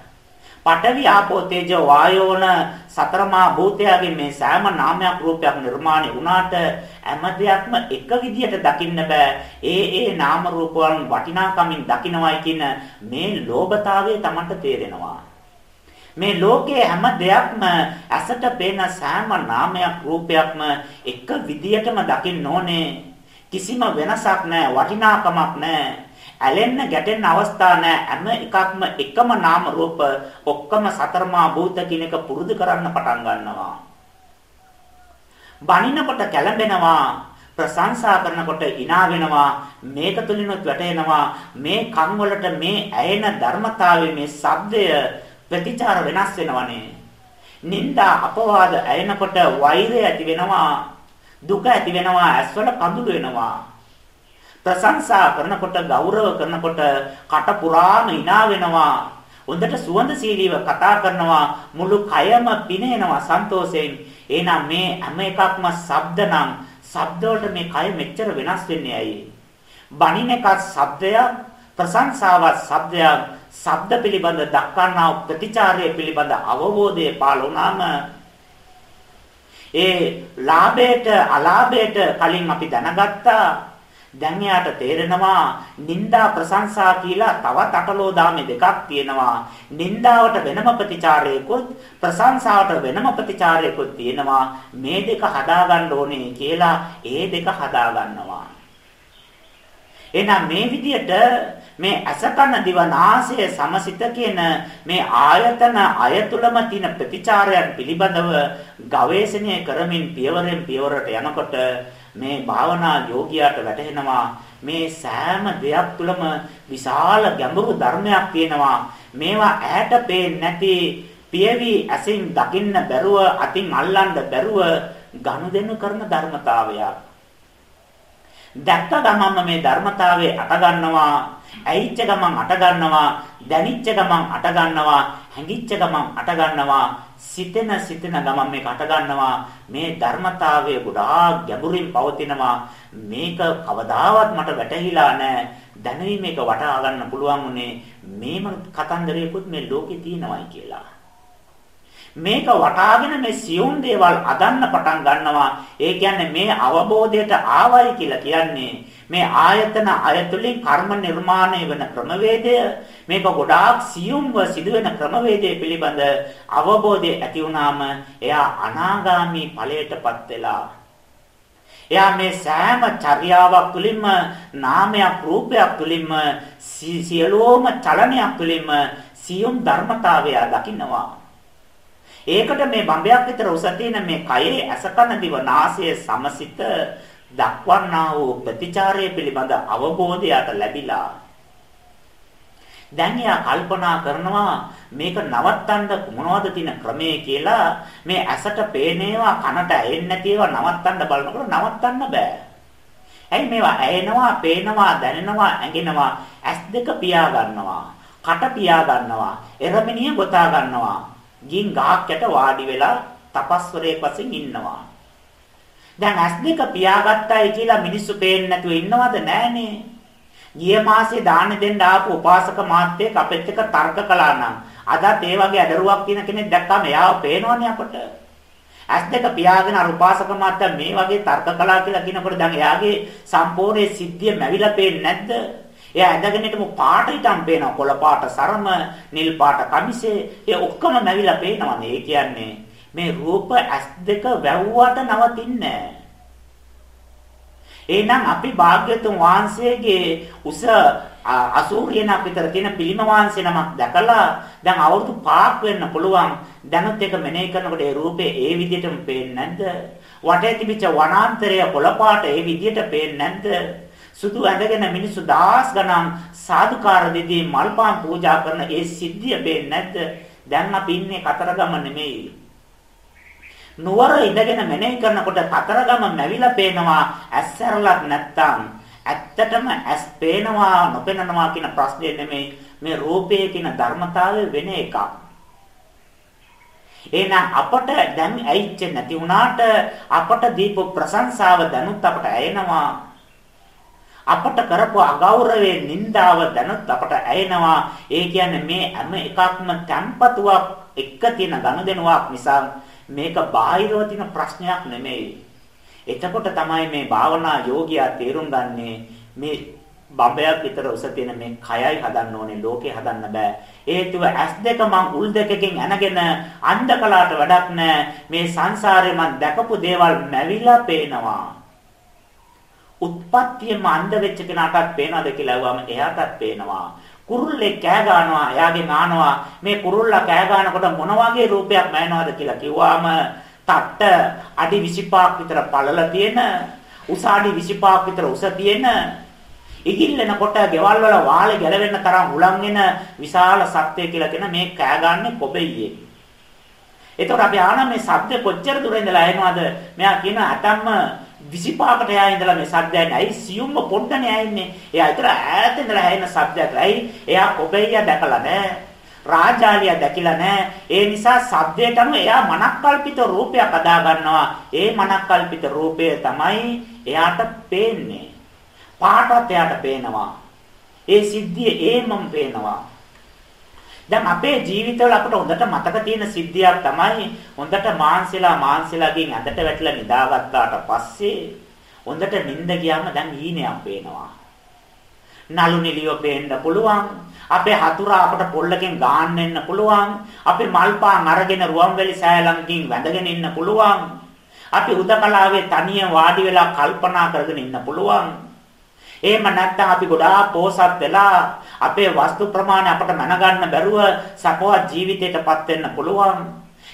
පඨවි ආපෝ තේජෝ වායෝන සතරමා භූතයගේ මේ සෑම නාමයක් රූපයක් නිර්මාණය වුණාට හැම දෙයක්ම එක විදියට දකින්න බෑ. ඒ ඒ නාම රූපයන් වටිනාකමින් දකින්නවයි කියන මේ ලෝභතාවය Tamanට තේරෙනවා. මේ ලෝකයේ හැම දෙයක්ම ඇසට පේන සෑම නාමයක් රූපයක්ම එක විදියටම දකින්න ඕනේ. කිසිම වෙනසක් නැහැ, වටිනාකමක් නැහැ. ඇලෙන්න ගැටෙන්න අවස්ථා නැහැ. හැම එකක්ම එකම නාම රූප ඔක්කොම සතරමා භූත කියන එක පුරුදු කරන්න පටන් ගන්නවා. බනිනකොට කැළඹෙනවා ප්‍රශංසා කරනකොට hina වෙනවා මේක තුලිනුත් වැටෙනවා මේ කන් වලට මේ ඇයෙන ධර්මතාවයේ මේ ශබ්දය ප්‍රතිචාර වෙනස් වෙනවනේ නිന്ദා අපවාද ඇයෙනකොට වෛරය ඇති වෙනවා දුක ඇති වෙනවා ඇස්වල කඳුළු වෙනවා ප්‍රශංසා කරනකොට ගෞරව කරනකොට කට පුරාම hina වෙනවා. හොඳට සුවඳශීලීව කතා කරනවා මුළු කයම පිනේනවා සන්තෝෂයෙන්. එහෙනම් මේ හැම එකක්ම ශබ්ද නම් ශබ්ද වලට මේ කය මෙච්චර වෙනස් වෙන්නේ ඇයි? බණින එකක් ශබ්දයක් ප්‍රශංසාවක් ශබ්දයක් ශබ්ද පිළිබඳ දක්වනා ප්‍රතිචාරය පිළිබඳ අවබෝධය පාල වුණාම ඒ ලාභයට අලාභයට කලින් අපි දැනගත්තා දැන් එයාට තේරෙනවා නිന്ദා ප්‍රශංසා කියලා තවත් අටලෝ දාමේ දෙකක් තියෙනවා. නිന്ദාවට වෙනම ප්‍රතිචාරයකුත් ප්‍රශංසාවට වෙනම ප්‍රතිචාරයකුත් තියෙනවා. මේ දෙක හදාගන්න ඕනේ කියලා ඒ දෙක හදාගන්නවා. එහෙනම් මේ විදියට මේ අසකන දිවනාසය සමසිත කියන මේ ආයතන අයතුලම තියෙන ප්‍රතිචාරයන් පිළිබඳව ගවේෂණය කරමින් පියවරෙන් පියවරට යනකොට මේ භාවනා යෝගියාට වැටහෙනවා මේ සෑම දෙයක් තුළම විශාල ගැඹුරු ධර්මයක් තියෙනවා. මේවා ඈට පේන්නේ නැති පියවි ඇසින් දකින්න බැරුව අතින් අල්ලන්න බැරුව ගනුදෙනු කරන ධර්මතාවයක්. දැක්ක ගමන්ම මේ ධර්මතාවයේ අට ගන්නවා ඇයිච්ච ගමන් අට ගන්නවා දැනිච්ච ගමන් අට ගන්නවා හැඟිච්ච ගමන් අට ගන්නවා සිතෙන සිතෙන ගමන් මේක අට ගන්නවා. මේ ධර්මතාවය ගොඩාක් ගැඹුරින් පවතිනවා. මේක කවදාවත් මට වැටහිලා නැහැ. දැනුයි මේක වටහා ගන්න පුළුවන් උනේ. මේම කතන්දරයකුත් මේ ලෝකේ තියෙනවයි කියලා. මේක වටාගෙන මේ සියුම් දේවල් අදන්න පටන් ගන්නවා. ඒ කියන්නේ මේ අවබෝධයට ආවයි කියලා කියන්නේ මේ ආයතන අයතුලින් කර්ම නිර්මාණය වෙන ක්‍රමවේදය මේක ගොඩාක් සියුම්ව සිදුවෙන ක්‍රමවේදය පිළිබඳ අවබෝධය ඇති වුණාම එයා අනාගාමි ඵලයටපත් වෙලා එයා මේ සෑම චර්යාවක් තුළින්ම නාමයක් රූපයක් තුළින්ම සියලෝම චලනයක් තුළින්ම සියුම් ධර්මතාවය දකින්නවා ඒකට මේ බඹයක් විතර උස තියෙන මේ කයේ අසකන දිව නාසය සමසිත දක්වන්නා වූ ප්‍රතිචාරය පිළිබඳ අවබෝධයට ලැබිලා දැන් එයා කල්පනා කරනවා මේක නවත්තන්න මොනවද තියෙන ක්‍රමය කියලා මේ ඇසට පේනේවා කනට ඇහෙන්නේ නැති ඒවා නවත්තන්න බලනකොට නවත්තන්න බෑ. ඇයි මේවා ඇහෙනවා, පේනවා, දැනෙනවා, ඇඟෙනවා, ඇස් දෙක පියා ගන්නවා, කට පියා ගන්නවා, එරමිනිය ගොතා ගන්නවා. ගින් ගහක් යට වාඩි වෙලා තපස්වරයෙක් වශයෙන් ඉන්නවා. දැන් ඇස් දෙක පියාගත්තයි කියලා මිනිස්සු පේන්නේ නැතුව ඉන්නවද නැහනේ. ගිය මාසේ දාන දෙන්න ආපු උපාසක මාත්‍යෙක් අපෙත් එක්ක තර්ක කළා නම් අදත් ඒ වගේ අදරුවක් කියන කෙනෙක් දැක්කම එයාව පේනවනේ අපට. ඇස් දෙක පියාගෙන අර උපාසක මාත්‍යා මේ වගේ තර්ක කළා කියලා කියනකොට දැන් එයාගේ සම්පූර්ණ සිද්ධිය මැවිලා පේන්නේ නැද්ද? එයා ඇඳගෙන හිටපු පාට ඊටම් පේනවා. කොළ පාට සරම, නිල් පාට කමිසේ, ඒ ඔක්කොම මැවිලා පේනවානේ. ඒ කියන්නේ මේ රූප ඇස් දෙක වැව්වට නවතින්නේ එහෙනම් අපි භාග්‍යතුන් වහන්සේගේ උස අසූරියනක් විතර තියෙන පිළිම වහන්සේ නමක් දැකලා දැන් අවුරුදු 5ක් වෙන්න පුළුවන්. දැනුත් එක මෙනෙහි කරනකොට ඒ රූපේ ඒ විදිහටම පේන්නේ නැද්ද? වටේ තිබිච්ච වනාන්තරය කොළපාට ඒ විදිහට පේන්නේ නැද්ද? සුදු ඇඳගෙන මිනිස්සු දහස් ගණන් සාදුකාර දෙදී මල්පාන් පූජා කරන ඒ සිද්ධිය පේන්නේ නැද්ද? දැන් අපි ඉන්නේ කතරගම නෙමෙයි. නුවර ඉඳගෙන මෙනෙහි කරනකොට කතරගම නැවිලා පේනවා ඇස්සරලක් නැත්තම් ඇත්තටම ඇස් පේනවා නොපෙනනවා කියන ප්‍රශ්නේ නෙමෙයි මේ රූපයේ කියන ධර්මතාවය වෙන එකක්. එහෙනම් අපට දැන් ඇයිච්ච නැති වුණාට අපට දීප ප්‍රශංසාව දැනුත් අපට ඇයෙනවා. අපට කරපු අගෞරවයේ නින්දාව දැනුත් අපට ඇයෙනවා. ඒ කියන්නේ මේ හැම එකක්ම තැම්පතුවක් එක තියෙන ගනුදෙනුවක් නිසා මේක බාහිරව තියෙන ප්‍රශ්නයක් නෙමෙයි. එතකොට තමයි මේ භාවනා යෝගියා තේරුම් ගන්නේ මේ බඹයක් විතර උස තියෙන මේ කයයි හදන්න ඕනේ ලෝකේ හදන්න බෑ හේතුව ඇස් දෙක මං උල් දෙකකින් ඇනගෙන අන්ධකලාට වැඩක් නැහැ මේ සංසාරේ මං දැකපු දේවල් මැවිලා පේනවා උත්පත්තියම අන්ධ වෙච්ච කෙනාටත් පේනවද කියලා අහුවම එයාටත් පේනවා කුරුල්ලේ කෑ ගන්නවා එයාගෙන් අහනවා මේ කුරුල්ලා කෑ ගන්නකොට මොන වගේ රූපයක් මැවෙනවද කියලා කිව්වාම තට්ට අඩි 25ක් විතර පළල තියෙන උස අඩි 25ක් විතර උස තියෙන ඉගිල්ලෙනකොට ගෙවල් වල වාලේ ගැලවෙන්න තරම් උලන් එන විශාල සත්වය කියලා කියන මේ කෑ ගන්න කොබෙයියේ. එතකොට අපි ආන මේ සද්ද කොච්චර දුර ඉඳලා ඇහෙනවද? මෙයා කියන අතම්ම 25කට එහා ඉඳලා මේ සද්දයන් ඇයි සියුම්ම පොඩ්ඩනේ ඇහෙන්නේ. එයා අතර ඈත ඉඳලා ඇහෙන සද්දයක්. ඇයි? එයා කොබෙයියා දැකලා නැහැ. රාජාලිය දැකිලා නැහැ. ඒ නිසා සද්දයට අනුව එයා මනක්කල්පිත රූපයක් අදා ගන්නවා. ඒ මනක්කල්පිත රූපය තමයි එයාට පේන්නේ. පාටවත් එයාට පේනවා. ඒ සිද්ධිය ඒමම පේනවා. දැන් අපේ ජීවිතවල අපිට හොඳට මතක තියෙන සිද්ධියක් තමයි හොඳට මාන්සිලා මාන්සිලාගෙන් ඇඳට වැටලා නිදාගත්තාට පස්සේ හොඳට නිින්ද ගියාම දැන් හීනයක් පේනවා. නලු නිලියෝ පේන්න පුළුවන්. අපේ හතුරා අපට පොල්ලකින් ගාන්න එන්න පුළුවන්. අපි මල්පාන් අරගෙන රුවන්වැලි සෑලඟකින් වැඳගෙන ඉන්න පුළුවන්. අපි උදකලාවේ තනිය වාඩි වෙලා කල්පනා කරගෙන ඉන්න පුළුවන්. එහෙම නැත්නම් අපි ගොඩාක් පෝසත් වෙලා අපේ වස්තු ප්‍රමාණය අපට මනගන්න බැරුව සපවත් ජීවිතයටපත් වෙන්න පුළුවන්.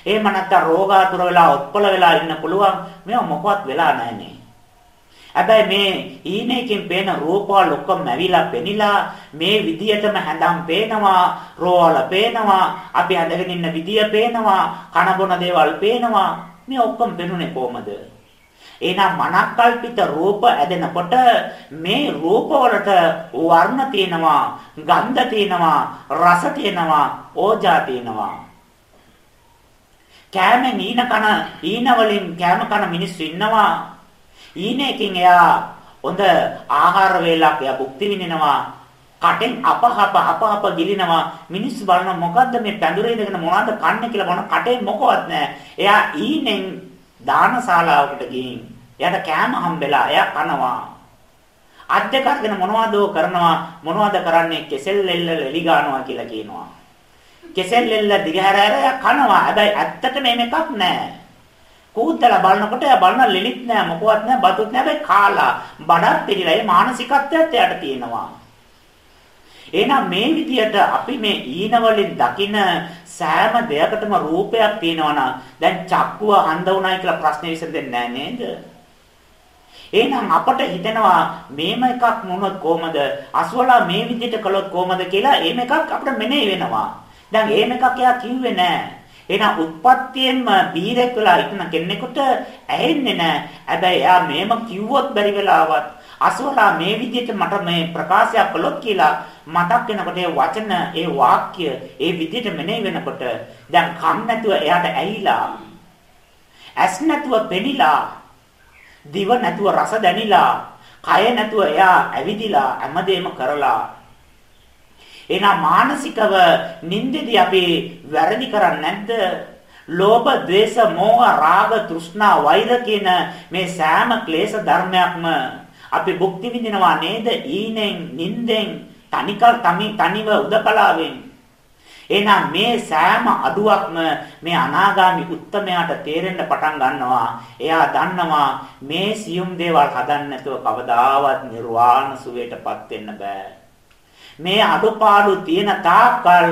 එහෙම නැත්නම් රෝගාතුර වෙලා ඔත්පල වෙලා ඉන්න පුළුවන්. මේව මොකවත් වෙලා නැහනේ. හැබැයි මේ ඊනේකින් පේන රූපවල ඔක්කොම ඇවිලා පෙනිලා මේ විදියටම හැඳම් පේනවා රෝවල පේනවා අපි හඳගෙන ඉන්න විදිය පේනවා කන බොන දේවල් පේනවා මේ ඔක්කොම පෙනුනේ කොහමද එහෙනම් මනක්කල්පිත රූප ඇදෙනකොට මේ රූප වලට වර්ණ තියෙනවා, ගන්ධ තියෙනවා, රස තියෙනවා, ඕජා තියෙනවා. කෑමෙන් ඊන කන ඊන වලින් කෑම කන මිනිස්සු ඉන්නවා. ඊනේකින් එයා හොඳ ආහාර වේලක් එයා භුක්ති විඳිනවා. කටෙන් අපහප අපහප ගිලිනවා මිනිස්සු බලන මොකද්ද මේ පැඳුරේ ඉඳගෙන මොනවද කන්නේ කියලා බලන කටේ මොකවත් නැහැ. එයා ඊනෙන් දානශාලාවකට ගිහින් එයාට කෑම හම්බෙලා එයා කනවා. අත් දෙක අරගෙන මොනවදෝ කරනවා මොනවද කරන්නේ කෙසෙල් එල්ල එලි ගන්නවා කියලා කියනවා. කෙසෙල් එල්ල දිගහැර ඇර එයා කනවා. හැබැයි ඇත්තට මේක එකක් නෑ. කූද්දලා බලනකොට එයා බලන ලෙලිත් නෑ මොකවත් නෑ බතුත් නෑ හැබැයි කාලා බඩත් පිළිලා ඒ මානසිකත්වයත් එයාට තියෙනවා. එහෙනම් මේ විදිහට අපි මේ ඊන වලින් දකින සෑම දෙයකටම රූපයක් තියෙනවා නම් දැන් චක්කුව හඳ උනායි කියලා ප්‍රශ්නේ විසඳෙන්නේ නැහැ නේද? එහෙනම් අපට හිතෙනවා මේම එකක් වුණොත් කොහමද? අසවලා මේ විදිහට කළොත් කොහමද කියලා එහෙම එකක් අපිට මෙනෙහි වෙනවා. දැන් එහෙම එකක් එයා කිව්වේ නැහැ. එහෙනම් උත්පත්තියෙන්ම බීරෙක් වෙලා ඉන්න කෙනෙකුට ඇහෙන්නේ නැහැ. හැබැයි එයා මේම කිව්වොත් බැරි වෙලාවත් අසවලා මේ විදිහට මට මේ ප්‍රකාශයක් කළොත් කියලා මතක් වෙනකොට ඒ වචන ඒ වාක්‍ය ඒ විදිහට මෙනෙහි වෙනකොට දැන් කන් නැතුව එයාට ඇහිලා ඇස් නැතුව පෙනිලා දිව නැතුව රස දැනිලා කය නැතුව එයා ඇවිදිලා හැමදේම කරලා. එහෙනම් මානසිකව නින්දෙදී අපි වැරදි කරන්නේ නැද්ද? ලෝභ, ද්වේෂ, මෝහ, රාග, තෘෂ්ණා, වෛර කියන මේ සෑම ක්ලේශ ධර්මයක්ම අපි භුක්ති විඳිනවා නේද? ඊනෙන්, නින්දෙන්, තනිකල් තනිව උදකලාවෙන් එහෙනම් මේ සෑම අඩුවක්ම මේ අනාගාමි උත්තමයාට තේරෙන්න පටන් ගන්නවා. එයා දන්නවා මේ සියුම් දේවල් හදන්න නැතුව කවදාවත් නිර්වාණ සුවයටපත් වෙන්න බෑ. මේ අඩුපාඩු තියෙන තාක්කල්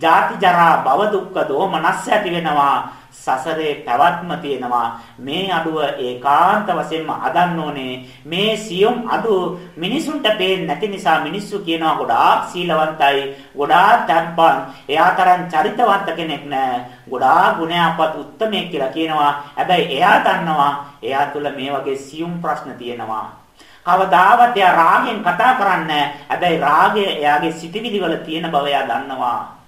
ජාති ජරා භව දුක්ඛ දෝමනස් ඇති වෙනවා. සසරේ පැවැත්ම තියෙනවා. මේ අඩුව ඒකාන්ත වශයෙන්ම අදන්න ඕනේ. මේ සියුම් අඩු මිනිසුන්ට පේන්නේ නැති නිසා මිනිස්සු කියනවා ගොඩාක් සීලවන්තයි ගොඩාක් තත්පන් එයා තරම් චරිතවන්ත කෙනෙක් නෑ. ගොඩාක් ගුණයාපත් උත්මයෙක් කියලා කියනවා. හැබැයි එයා දන්නවා එයා තුල මේ වගේ සියුම් ප්‍රශ්න තියෙනවා. කවදාවත් එයා රාගෙන් කතා කරන්නේ හැබැයි රාගය එයාගේ සිටිවිලි වල තියෙන බව එයා දන්නවා.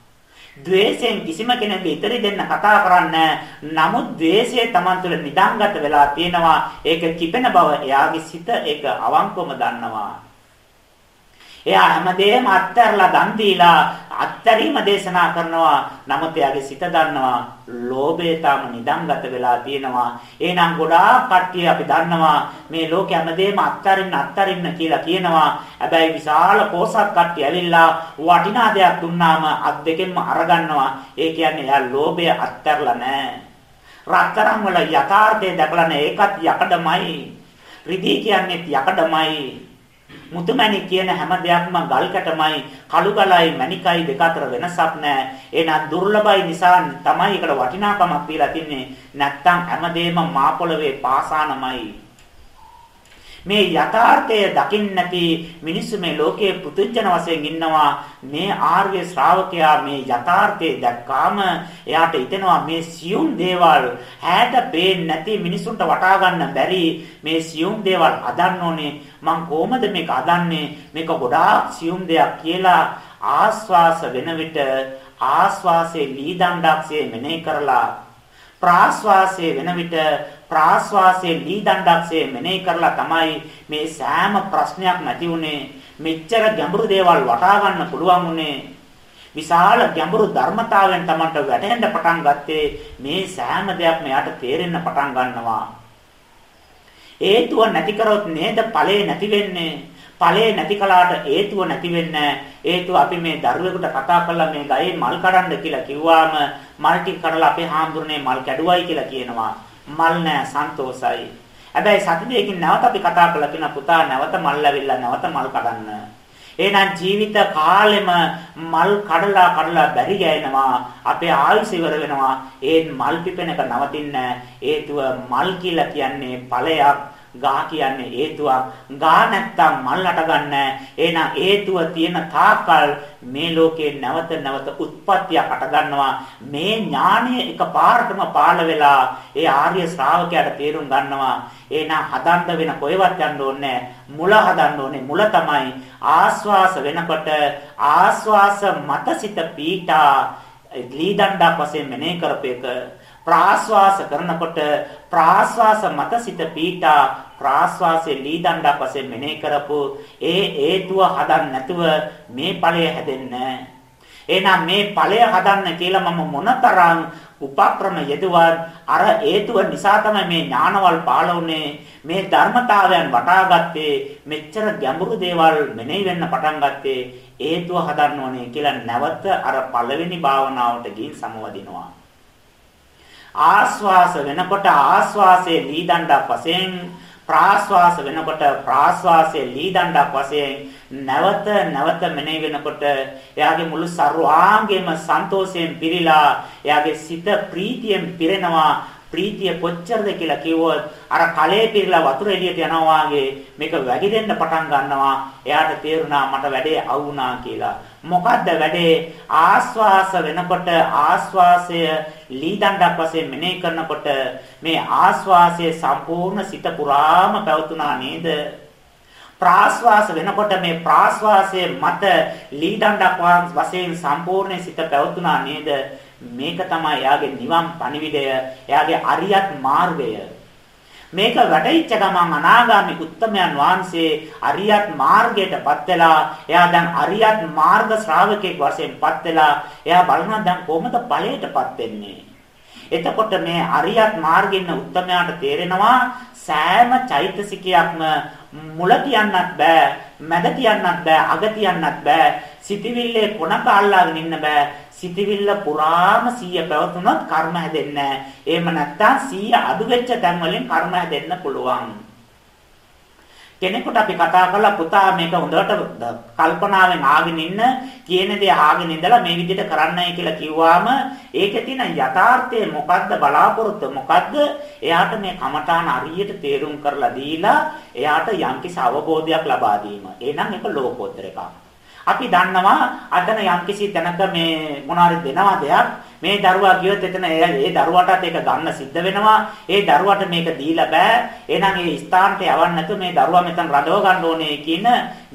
ද්වේෂයෙන් කිසිම කෙනෙකුට ඉතරි දෙන්න කතා කරන්නේ. නමුත් ද්වේෂය Taman තුළ නිදන්ගත වෙලා තියෙනවා. ඒක කිපෙන බව එයාගේ සිත ඒක අවංකවම දන්නවා. එයා හැමදේම අත්හැරලා දන් දීලා අත්තරීම දේශනා කරනවා. නමුත් එයාගේ සිත දන්නවා ලෝභය තාම නිදන්ගත වෙලා තියෙනවා. එහෙනම් ගොඩාක් කට්ටිය අපි දන්නවා මේ ලෝකෙ හැමදේම අත්තරින්න අත්තරින්න කියලා කියනවා. හැබැයි විශාල පෝසත් කට්ටිය ඇවිල්ලා වටිනා දෙයක් දුන්නාම අත් දෙකෙන්ම අරගන්නවා. ඒ කියන්නේ එයා ලෝභය අත්හැරලා නැහැ. රත්තරන් වල යථාර්ථය දැකලා නැහැ. ඒකත් යකඩමයි. රිදී කියන්නේ යකඩමයි. මුතුමැණික් කියන හැම දෙයක්ම ගල් කැටමයි කළු ගලයි මණිකයි දෙක අතර වෙනසක් නැහැ. එහෙනම් දුර්ලභයි නිසා තමයි ඒකට වටිනාකමක් දීලා තින්නේ. නැත්තම් හැමදේම මා පොළවේ පාසානමයි. මේ යථාර්ථය දකින්න නැති මිනිස්සු මේ ලෝකයේ පුදුජන වශයෙන් ඉන්නවා. මේ ආර්ය ශ්‍රාවකයා මේ යථාර්ථය දැක්කාම එයාට හිතෙනවා මේ සියුම් දේවල් හැට පේන්නේ නැති මිනිසුන්ට වටා ගන්න බැරි. මේ සියුම් දේවල් අදන්න ඕනේ. මං කොහොමද මේක අදන්නේ මේක ගොඩාක් සියුම් දෙයක් කියලා ආස්වාස වෙන විට ආස්වාසේ ලී දණ්ඩක්සේ මෙනෙහි කරලා ප්‍රාස්වාසයේ වෙන විට ප්‍රාස්වාසයේ ලී දණ්ඩක්සේ මෙනෙහි කරලා තමයි මේ සෑම ප්‍රශ්නයක් නැති උනේ මෙච්චර ගැඹුරු දේවල් වටා ගන්න පුළුවන් උනේ විශාල ගැඹුරු ධර්මතාවයන් Tamanට වැටහෙන්න පටන් ගත්තේ මේ සෑම දෙයක්ම යාට තේරෙන්න පටන් ගන්නවා. හේතුව නැති කරොත් නේද ඵලේ නැති වෙන්නේ? ඵලේ නැති කලාට හේතුව නැති වෙන්නේ හේතුව අපි මේ දරුවෙකුට කතා කරලා මේ ගහේ මල් කඩන්න කියලා කිව්වාම මල් ටික කඩලා අපේ හාමුදුරනේ මල් කැඩුවයි කියලා කියනවා. මල් නෑ සන්තෝසයි හැබැයි සති දෙකකින් නැවත අපි කතා කරලා කියන පුතා නැවත මල් ලැබිලා නැවත මල් කඩන්න. එහෙනම් ජීවිත කාලෙම මල් කඩලා කඩලා බැරි ගෑනවා. අපේ ආයුෂ ඉවර වෙනවා. ඒ මල් පිපෙන එක නවතින්නේ හේතුව මල් කියලා කියන්නේ ඵලයක්. ගා කියන්නේ හේතුවක්. ගා නැත්තම් මල් අට ගන්න. එහෙනම් හේතුව තියෙන තාක්කල් මේ ලෝකේ නැවත නැවත උත්පත්තියක් අට ගන්නවා. මේ ඥානය එකපාරටම පාළ වෙලා ඒ ආර්ය ශ්‍රාවකයාට තේරුම් ගන්නවා. එහෙනම් හදන්න වෙන කොහෙවත් යන්න ඕනේ මුල හදන්න ඕනේ. මුල තමයි ආස්වාස වෙනකොට ආස්වාස මතසිත පීඨා ලීදණ්ඩක් වශයෙන් මෙනෙහි කරපේක ප්‍රාස්වාස කරනකොට ප්‍රාස්වාස මත සිත පීඨා ප්‍රාස්වාසයේ ලීදණ්ඩක් වශයෙන් මෙනෙහි කරපු ඒ හේතුව හදන්න නැතුව මේ ඵලය හැදෙන්නේ එහෙනම් මේ ඵලය හදන්න කියලා මම මොනතරම් උපක්‍රම යෙදුවත් අර හේතුව නිසා තමයි මේ ඥානවල් පාළුනේ මේ ධර්මතාවයන් වටාගත්තේ මෙච්චර ගැඹුරු දේවල් මෙනෙහි වෙන්න පටන් ගත්තේ හේතුව හදන්න ඕනේ කියලා නැවත අර පළවෙනි භාවනාවට ගිහින් සමවදිනවා. ආස්වාස වෙනකොට ආස්වාසයේ ලීදණ්ඩක් වශයෙන් ප්‍රාස්වාස වෙනකොට ප්‍රාස්වාසයේ ලීදණ්ඩක් වශයෙන් නැවත නැවත මෙනෙහි වෙනකොට එයාගේ මුළු සර්වාංගෙම සන්තෝෂයෙන් පිරීලා එයාගේ සිත ප්‍රීතියෙන් පිරෙනවා ප්‍රීතිය කොච්චරද කියලා කිව්වොත් අර කලේ පිරලා වතුර එළියට යනවා වගේ මේක වැగిදෙන්න පටන් ගන්නවා. එයාට තේරුණා මට වැඩේ අවුනා කියලා. මොකද්ද වැඩේ? ආස්වාස වෙනකොට ආස්වාසය ලීදණ්ඩක් වශයෙන් මෙනෙහි කරනකොට මේ ආස්වාසයේ සම්පූර්ණ සිත පුරාම පැවතුනා නේද? ප්‍රාස්වාස වෙනකොට මේ ප්‍රාස්වාසයේ මත ලීදණ්ඩක් වශයෙන් සම්පූර්ණ සිත පැවතුනා නේද? මේක තමයි එයාගේ නිවන් පණිවිඩය, එයාගේ අරියත් මාර්ගය. මේක වැටහිච්ච ගමන් අනාගාමි උත්තමයන් වහන්සේ අරියත් මාර්ගයටපත් වෙලා එයා දැන් අරියත් මාර්ග ශ්‍රාවකෙක් වශයෙන්පත් වෙලා එයා බලනවා දැන් කොහොමද ඵලයටපත් වෙන්නේ? එතකොට මේ අරියත් මාර්ගෙන්න උත්තමයාට තේරෙනවා සෑම චෛතසිකයක්ම මුල තියන්නත් බෑ මැද තියන්නත් බෑ අග තියන්නත් බෑ සිටිවිල්ලේ කොනක අල්ලාගෙන ඉන්න බෑ. සිතවිල්ල පුරාම 100 පැවතුනොත් කර්ම හැදෙන්නේ නැහැ. එහෙම නැත්නම් 100 අඩු වෙච්ච තැන් වලින් කර්ම හැදෙන්න පුළුවන්. කෙනෙකුට අපි කතා කරලා පුතා මේක හොඳට කල්පනාවෙන් ආගෙන ඉන්න කියන දේ ආගෙන ඉඳලා මේ විදිහට කරන්නයි කියලා කිව්වාම ඒකේ තියෙන යථාර්ථය මොකද්ද බලාපොරොත්තු මොකද්ද එයාට මේ කමඨාන හරියට තේරුම් කරලා දීලා එයාට යම්කිසි අවබෝධයක් ලබා දීම. එහෙනම් ඒක ලෝකෝත්තර එකක්. අපි දන්නවා අදන යම්කිසි තැනක මේ මොනවාරි දෙනවා දෙයක් මේ දරුවා කියොත් එතන ඒ දරුවටත් ඒක ගන්න සිද්ධ වෙනවා. ඒ දරුවට මේක දීලා බෑ. එහෙනම් ඒ ස්ථානට යවන්න නැතුව මේ දරුවා මෙතන රඳව ගන්න ඕනේ කියන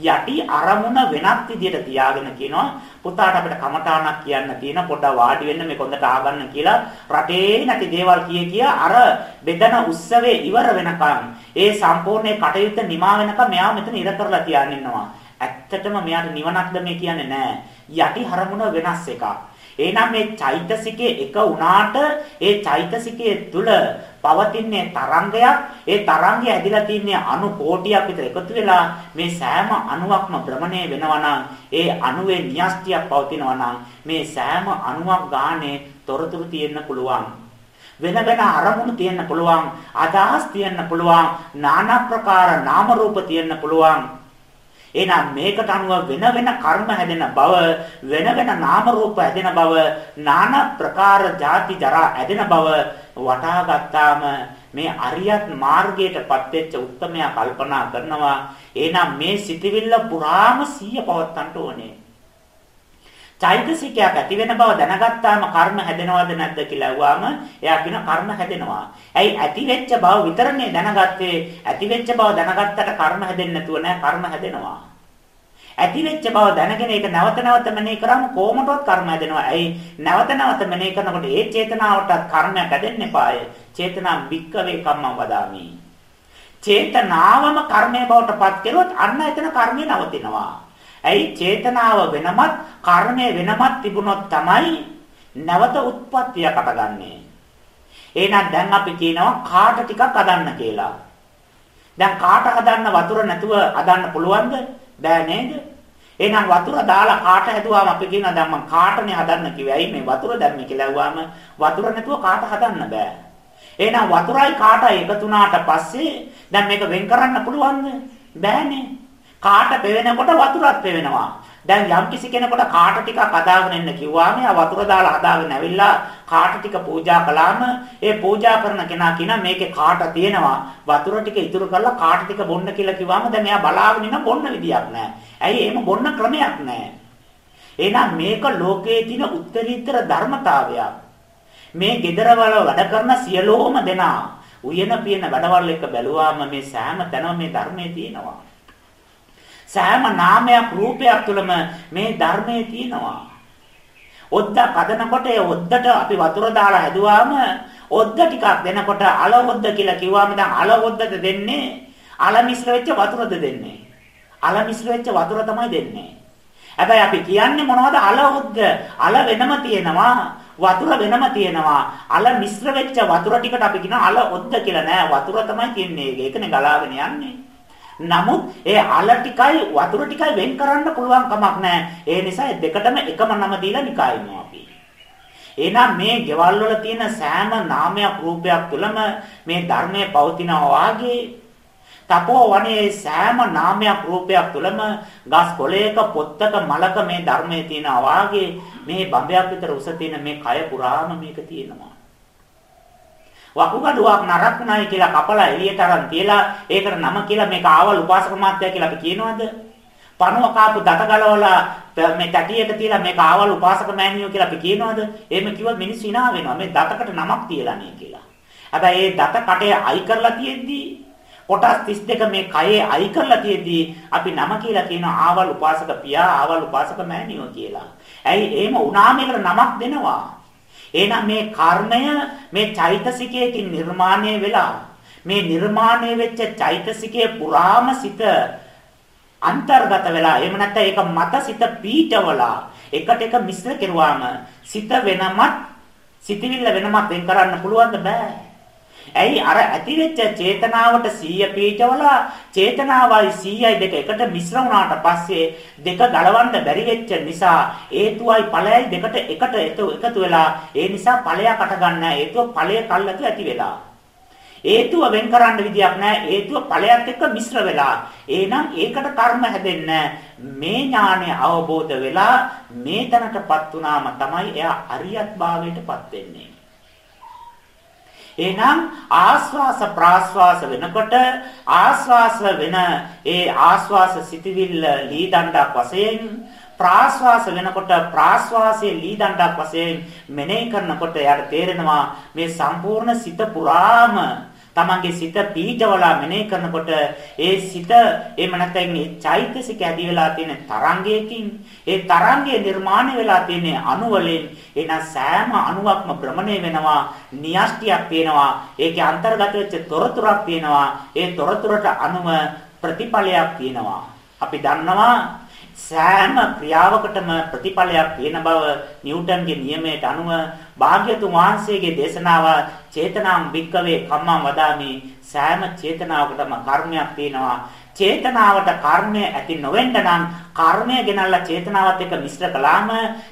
යටි අරමුණ වෙනත් විදියට තියාගෙන කියනවා. පුතාට අපිට කමඨාණක් කියන්න තියෙන පොඩ්ඩක් වාඩි වෙන්න මේ කොන්දට ආගන්න කියලා රටේ නැති දේවල් කිය කිය අර බෙදන උත්සවයේ ඉවර වෙනකන් ඒ සම්පූර්ණ කටයුත්ත නිමා වෙනකන් මෙයා මෙතන ඉර කරලා තියන් ඉන්නවා. ඇත්තටම මෙයාට නිවනක්ද මේ කියන්නේ නෑ. යටි හරමුණ වෙනස් එකක්. එහෙනම් මේ චෛතසිකයේ එක උනාට ඒ චෛතසිකයේ තුල පවතින්නේ තරංගයක් ඒ තරංගය ඇදිලා තින්නේ අණු කෝටියක් විතර එකතු වෙලා මේ සෑම අණුවක්ම භ්‍රමණය වෙනවා ඒ අණුවේ න්‍යෂ්ටියක් පවතිනවා මේ සෑම අණුවක් ගානේ තොරතුරු තියෙන්න පුළුවන් වෙන වෙන අරමුණු තියෙන්න පුළුවන් අදහස් තියෙන්න පුළුවන් নানা ප්‍රකාර නාම රූප තියෙන්න පුළුවන් එහෙනම් මේකට අනුව වෙන වෙන කර්ම හැදෙන බව වෙන වෙන නාම රූප හැදෙන බව নানা ප්‍රකාර ಜಾති ජරා හැදෙන බව වටහා ගත්තාම මේ අරියත් මාර්ගයටපත් වෙච්ච උත්මයා කල්පනා කරනවා. එහෙනම් මේ සිටිවිල්ල පුරාම සිය පවත්තන්ට ඕනේ. චෛතසිකයක් ඇති වෙන බව දැනගත්තාම කර්ම හැදෙනවද නැද්ද කියලා අහුවාම එයා කියන කර්ම හැදෙනවා. ඇයි ඇති වෙච්ච බව විතරනේ දැනගත්තේ ඇති වෙච්ච බව දැනගත්තට කර්ම හැදෙන්නේ නැතුව නෑ කර්ම හැදෙනවා. ඇති වෙච්ච බව දැනගෙන ඒක නැවත නැවත මෙනෙහි කරාම කොහොමදවත් කර්ම හැදෙනවා. ඇයි නැවත නැවත මෙනෙහි කරනකොට ඒ චේතනාවටත් කර්මයක් හැදෙන්න එපාය. චේතනා වික්කවේ කම්මං වදාමි. චේතනාවම කර්මය බවට පත් කළොත් අන්න එතන කර්මය නවතිනවා. ඇයි චේතනාව වෙනමත් කර්මය වෙනමත් තිබුණොත් තමයි නැවත උත්පත්තිය කටගන්නේ. එහෙනම් දැන් අපි කියනවා කාට ටිකක් අදන්න කියලා. දැන් කාට හදන්න වතුර නැතුව අදන්න පුළුවන්ද? බෑ නේද? එහෙනම් වතුර දාලා කාට හැදුවාම අපි කියනවා දැන් මං කාටනේ හදන්න කිව්වේ. ඇයි මේ වතුර දැම්මේ කියලා ඇහුවාම වතුර නැතුව කාට හදන්න බෑ. එහෙනම් වතුරයි කාටයි එකතු වුණාට පස්සේ දැන් මේක වෙන් කරන්න පුළුවන්ද? බෑනේ. කාට පෙවෙනකොට වතුරත් පෙවෙනවා. දැන් යම් කිසි කෙනෙකුට කාට ටිකක් හදාගෙන එන්න කිව්වාම එයා වතුර දාලා හදාගෙන ඇවිල්ලා කාට ටික පූජා කළාම ඒ පූජා කරන කෙනා කියන මේකේ කාට තියෙනවා වතුර ටික ඉතුරු කරලා කාට ටික බොන්න කියලා කිව්වම දැන් එයා බලාගෙන ඉන්න බොන්න විදියක් නැහැ. ඇයි එහෙම බොන්න ක්‍රමයක් නැහැ. එහෙනම් මේක ලෝකයේ තියෙන උත්තරීතර ධර්මතාවයක්. මේ gedarවල වැඩ කරන සියලෝම දෙනා උයන පියන වැඩවල එක බැලුවාම මේ සෑම තැනම මේ ධර්මයේ තියෙනවා. සෑම නාමයක් රූපයක් තුළම මේ ධර්මයේ තියෙනවා. ඔද්ද කදනකොට ඒ ඔද්දට අපි වතුර දාලා හැදුවාම ඔද්ද ටිකක් දෙනකොට අල ඔද්ද කියලා කිව්වම දැන් අල ඔද්දද දෙන්නේ? අල මිශ්‍ර වෙච්ච වතුරද දෙන්නේ? අල මිශ්‍ර වෙච්ච වතුර තමයි දෙන්නේ. හැබැයි අපි කියන්නේ මොනවද? අල ඔද්ද. අල වෙනම තියෙනවා වතුර වෙනම තියෙනවා. අල මිශ්‍ර වෙච්ච වතුර ටිකට අපි කියන අල ඔද්ද කියලා නෑ. වතුර තමයි කියන්නේ ඒකනේ ගලාගෙන යන්නේ. නමුත් ඒ අල ටිකයි වතුර ටිකයි වෙන් කරන්න පුළුවන් කමක් නැහැ. ඒ නිසා දෙකටම එකම නම දීලා නිකායිමු අපි. එහෙනම් මේ ගෙවල් වල තියෙන සෑම නාමයක් රූපයක් තුළම මේ ධර්මයේ පවතිනවා වාගේ තපෝ වනේ සෑම නාමයක් රූපයක් තුළම ගස් කොළයක පොත්තක මලක මේ ධර්මයේ තියෙනවා වාගේ මේ බඹයක් විතර උස තියෙන මේ කය පුරාම මේක තියෙනවා. වකුගඩුවක් නරක් වුණායි කියලා කපලා එළියට අරන් තියලා ඒකට නම කියලා මේක ආවල් උපාසක මාත්‍යා කියලා අපි කියනවද? පණුව කාපු දත ගලවලා මේ තැටියට තියලා මේක ආවල් උපාසක මෑණියෝ කියලා අපි කියනවද? එහෙම කිව්වොත් මිනිස්සු hina වෙනවා. මේ දතකට නමක් තියලානේ කියලා. හැබැයි ඒ දත කටේ අයි කරලා තියෙද්දි කොටස් 32 මේ කයේ අයි කරලා තියෙද්දි අපි නම කියලා කියන ආවල් උපාසක පියා ආවල් උපාසක මෑණියෝ කියලා. ඇයි එහෙම වුණාම ඒකට නමක් දෙනවා. එහෙනම් මේ කර්මය මේ චෛතසිකයකින් නිර්මාණය වෙලා මේ නිර්මාණය වෙච්ච චෛතසිකයේ පුරාම සිට අන්තර්ගත වෙලා එහෙම නැත්නම් ඒක මත සිට පීඨවලා එකට එක මිශ්‍ර කෙරුවාම සිත වෙනමත් සිතවිල්ල වෙනමත් වෙන් කරන්න පුළුවන්ද බෑ. ඇයි? අර ඇතිවෙච්ච චේතනාවට 100 පීඨවලා චේතනාවයි 100යි දෙක එකට මිශ්‍ර වුණාට පස්සේ දෙක ගලවන්න බැරි වෙච්ච නිසා හේතුවයි ඵලයයි දෙකට එකට එකතු වෙලා ඒ නිසා ඵලයකට ගන්න හේතුව ඵලය කල්ලාතු ඇති වෙලා. හේතුව වෙන් කරන්න විදියක් නැහැ හේතුව ඵලයත් එක්ක මිශ්‍ර වෙලා. එහෙනම් ඒකට කර්ම හැදෙන්න මේ ඥානය අවබෝධ වෙලා මේ තැනටපත් වුණාම තමයි එයා අරියත් භාවයටපත් වෙන්නේ. එහෙනම් ආස්වාස ප්‍රාස්වාස වෙනකොට ආස්වාස වෙන ඒ ආස්වාස සිටිවිල්ල ලී දණ්ඩක් වශයෙන් ප්‍රාස්වාස වෙනකොට ප්‍රාස්වාසයේ ලී දණ්ඩක් වශයෙන් මෙනෙහි කරනකොට එයාට තේරෙනවා මේ සම්පූර්ණ සිත පුරාම තමන්ගේ සිත පීඩවලා මෙනෙහි කරනකොට ඒ සිත එහෙම නැත්නම් මේ චෛතසික ඇති වෙලා තියෙන තරංගයකින් ඒ තරංගය නිර්මාණය වෙලා තියෙන අණු වලින් එන සෑම අණුවක්ම භ්‍රමණය වෙනවා නියෂ්ටියක් තියෙනවා ඒකේ අන්තර්ගත වෙච්ච තොරතුරක් තියෙනවා ඒ තොරතුරට අනුව ප්‍රතිඵලයක් තියෙනවා. අපි දන්නවා සෑම ක්‍රියාවකටම ප්‍රතිඵලයක් තියෙන බව නිව්ටන්ගේ නියමයට අනුව භාග්‍යතුන් වහන්සේගේ දේශනාව චේතනාම් වික්කවේ කම්මං වදාමි. සෑම චේතනාවකටම කර්මයක් තියෙනවා. චේතනාවට කර්මය ඇති නොවෙන්න නම් කර්මය ගෙනල්ලා චේතනාවත් එක්ක මිශ්‍ර කළාම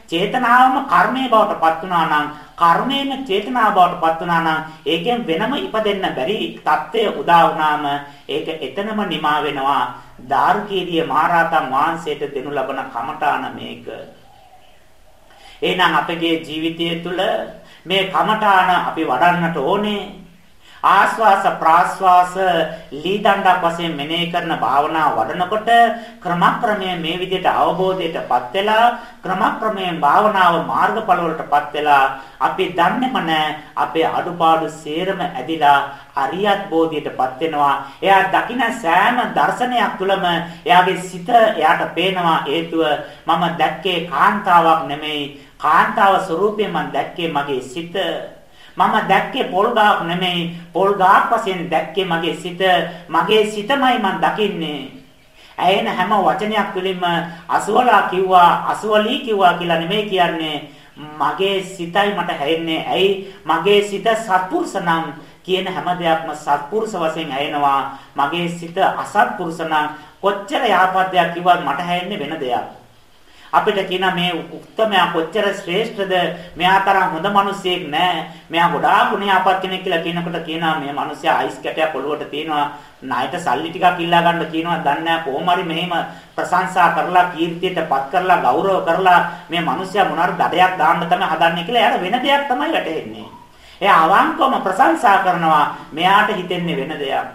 චේතනාවම කර්මයේ බවට පත් වුණා නම් කර්මයෙන් චේතනාව බවට පත් වුණා නම් ඒකෙන් වෙනම ඉපදෙන්න බැරි தත්ත්වය උදා වුණාම ඒක එතනම නිමා වෙනවා. දාර්කීරිය මහරහතන් වහන්සේට දෙනු ලබන කමඨාන මේක. එහෙනම් අපගේ ජීවිතය තුළ මේ කමඨාන අපි වඩන්නට ඕනේ. ආස්වාස ප්‍රාස්වාස ලීදණ්ඩක් වශයෙන් මෙනෙහි කරන භාවනාව වඩනකොට ක්‍රමක්‍රමයෙන් මේ විදිහට අවබෝධයටපත් වෙලා ක්‍රමක්‍රමයෙන් භාවනාව මාර්ගඵල වලටපත් වෙලා අපි දන්නේම නැහැ අපේ අඩුපාඩු සේරම ඇදිලා අරියත් බෝධියටපත් වෙනවා. එයා දකින සෑම දර්ශනයක් තුළම එයාගේ සිත එයාට පේනවා හේතුව මම දැක්කේ කාන්තාවක් නෙමෙයි කාන්තාව ස්වરૂපයෙන් මම දැක්කේ මගේ සිත මම දැක්කේ පොල් ගාක් නෙමෙයි. පොල් ගාක් වශයෙන් දැක්කේ මගේ සිත. මගේ සිතමයි මම දකින්නේ. ඇයෙන හැම වචනයක් තුළින්ම අසුවලා කිව්වා අසුවලී කිව්වා කියලා නෙමෙයි කියන්නේ. මගේ සිතයි මට හැෙන්නේ ඇයි? මගේ සිත සත්පුරුෂ නම් කියන හැම දෙයක්ම සත්පුරුෂ වශයෙන් ඇයෙනවා. මගේ සිත අසත්පුරුෂ නම් කොච්චර යහපත් දෙයක් කිව්වත් මට හැෙන්නේ වෙන දෙයක්. අපිට කියන මේ උත්තමයා කොච්චර ශ්‍රේෂ්ඨද? මෙයා තරම් හොඳ මිනිසෙක් නෑ. මෙයා ගොඩාක් ගුණයාපත් කෙනෙක් කියලා කියනකොට කියනවා මේ මිනිසයා අයිස් කැටයක් ඔළුවට තියනවා ණයට සල්ලි ටිකක් ඉල්ලා ගන්න කියනවා දන්නේ නැහැ කොහොම හරි මෙහෙම ප්‍රශංසා කරලා කීර්තියටපත් කරලා ගෞරව කරලා මේ මිනිසයා මොනාර දඩයක් දාන්න තමයි හදන්නේ කියලා එයාට වෙන දෙයක් තමයි වැටහෙන්නේ. එයා අවංකවම ප්‍රශංසා කරනවා මෙයාට හිතෙන්නේ වෙන දෙයක්.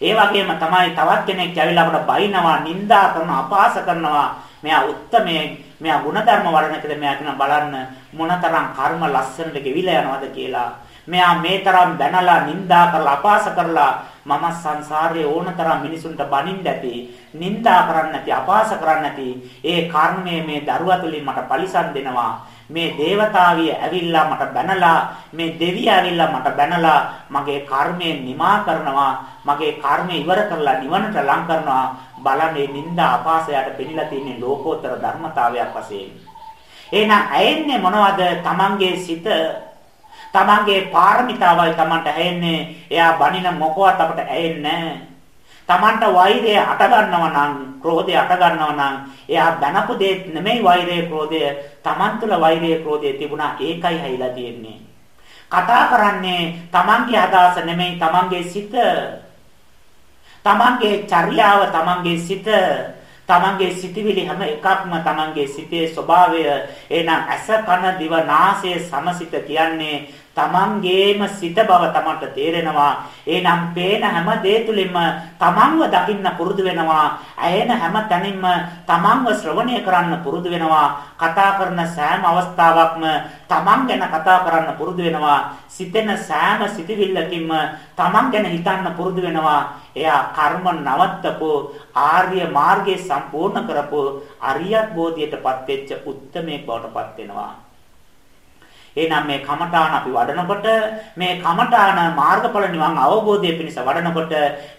ඒ වගේම තමයි තවත් කෙනෙක් ඇවිල්ලා අපට බයිනවා, නිඳා කරනවා, අපහාස කරනවා. මෙයා උත්මයේ මෙයා ಗುಣධර්ම වඩන කියලා මෙයා කියන බලන්න මොනතරම් කර්ම ලස්සනට ගෙවිලා යනවද කියලා. මෙයා මේ තරම් බැනලා නිඳා කරලා අපහාස කරලා මම සංසාරයේ ඕනතරම් මිනිසුන්ට බනින්න ඇති නිඳා කරන්න ඇති අපහාස කරන්න ඇති ඒ කර්මය මේ දරුවා තුලින් මට පරිසම් දෙනවා. මේ దేవතාවිය ඇවිල්ලා මට බැනලා මේ දෙවියා ඇවිල්ලා මට බැනලා මගේ කර්මය නිමා කරනවා මගේ කර්මය ඉවර කරලා නිවනට ලං කරනවා. බලන්නේ නිന്ദා අපාසයට පෙනිලා තියෙන ලෝකෝත්තර ධර්මතාවයක් වශයෙන් එහෙනම් ඇයෙන්නේ මොනවද තමන්ගේ සිත තමන්ගේ පාරමිතාවයි තමන්ට ඇයෙන්නේ එයා බනින මොකවත් අපට ඇයෙන්නේ නැහැ Tamanට වෛරය අට ගන්නවා නම්, ක්‍රෝධය අට ගන්නවා නම්, එයා බැනපු දෙයක් නෙමෙයි වෛරය, ක්‍රෝධය. Taman තුල වෛරය, ක්‍රෝධය තිබුණා. ඒකයි හැයිලා තියෙන්නේ. කතා කරන්නේ Tamanගේ අදහස නෙමෙයි, Tamanගේ සිත. Tamanගේ චර්යාව, Tamanගේ සිත. තමන්ගේ සිටිවිලි හැම එකක්ම තමන්ගේ සිතේ ස්වභාවය එහෙනම් ඇස කන දිව නාසය සමසිත කියන්නේ තමන්ගේම සිත බව තමන්ට තේරෙනවා. එහෙනම් පේන හැම දේ තුලින්ම තමන්ව දකින්න පුරුදු වෙනවා. ඇයෙන හැම තැනින්ම තමන්ව ශ්‍රවණය කරන්න පුරුදු වෙනවා. කතා කරන සෑම අවස්ථාවකම තමන් ගැන කතා කරන්න පුරුදු වෙනවා. සිතෙන සෑම සිටිවිල්ලකින්ම තමන් ගැන හිතන්න පුරුදු වෙනවා. එයා කර්ම නවත්තපෝ ආර්ය මාර්ගයේ සම්පූර්ණ කරපෝ අරියත් බෝධියටපත් වෙච්ච උත්මේ බවටපත් වෙනවා. එහෙනම් මේ කමඨාන අපි වඩනකොට මේ කමඨාන මාර්ගඵල නිවන් අවබෝධය පිණිස වඩනකොට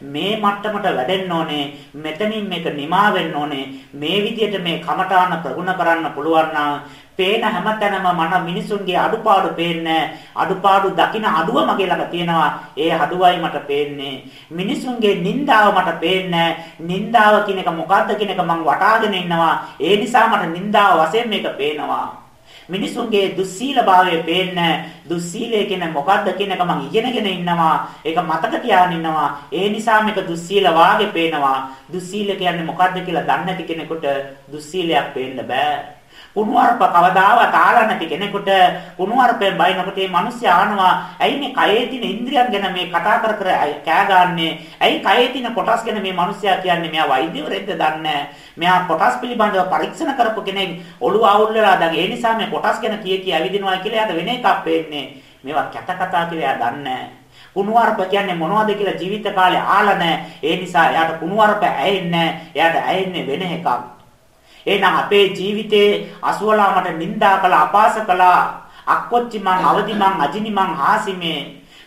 මේ මට්ටමට වැඩෙන්න ඕනේ මෙතනින් මේක නිමා වෙන්න ඕනේ මේ විදිහට මේ කමඨාන ප්‍රගුණ කරන්න පුළුවන් නම් පේන හැමතැනම මන මිනිසුන්ගේ අඩුපාඩු පේන්නේ අඩුපාඩු දකින අඩුව මගේ ළඟ තියෙනවා. ඒ අඩුවයි මට පේන්නේ. මිනිසුන්ගේ නින්දාව මට පේන්නේ නින්දාව කියන එක මොකද්ද කියන එක මං වටාගෙන ඉන්නවා. ඒ නිසා මට නින්දාව වශයෙන් මේක පේනවා. මිනිසුන්ගේ දුස්සීලභාවය පේන්නේ දුස්සීලය කියන මොකද්ද කියන එක මං ඉගෙනගෙන ඉන්නවා. ඒක මතක තියාගෙන ඉන්නවා. ඒ නිසා මේක දුස්සීල වාගේ පේනවා. දුස්සීල කියන්නේ මොකද්ද කියලා දන්නේ නැති කෙනෙකුට දුස්සීලයක් පේන්න බෑ. කුණුවarp කවදාවත් ආලා නැති කෙනෙකුට කුණුවarpෙන් බයිනකොට මේ මිනිස්සු ආනවා ඇයි මේ කයේ තියෙන ඉන්ද්‍රියන් ගැන මේ කතා කර කර කෑ ගන්නනේ ඇයි කයේ තියෙන කොටස් ගැන මේ මිනිස්සයා කියන්නේ මෙයා වෛද්‍යවරයෙක්ද දන්නේ මෙයා කොටස් පිළිබඳව පරීක්ෂණ කරපු කෙනෙක් ඔළුව අවුල් වෙලා දැන් ඒ නිසා මේ කොටස් ගැන කිය කිය ඇවිදිනවා කියලා එයාට වෙන එකක් පේන්නේ මේවා කැත කතා කියලා එයා දන්නේ කුණුවarp කියන්නේ මොනවද කියලා ජීවිත කාලේ ආලා නැහැ. ඒ නිසා එයාට කුණුවarp ඇහෙන්නේ නැහැ. එයාට ඇහෙන්නේ වෙන එකක්. එහෙනම් අපේ ජීවිතේ අසුවලා මට නිඳා කළා අපාස කළා. අක්කොච්චි මං අවදි මං අජිනි මං හාසිමේ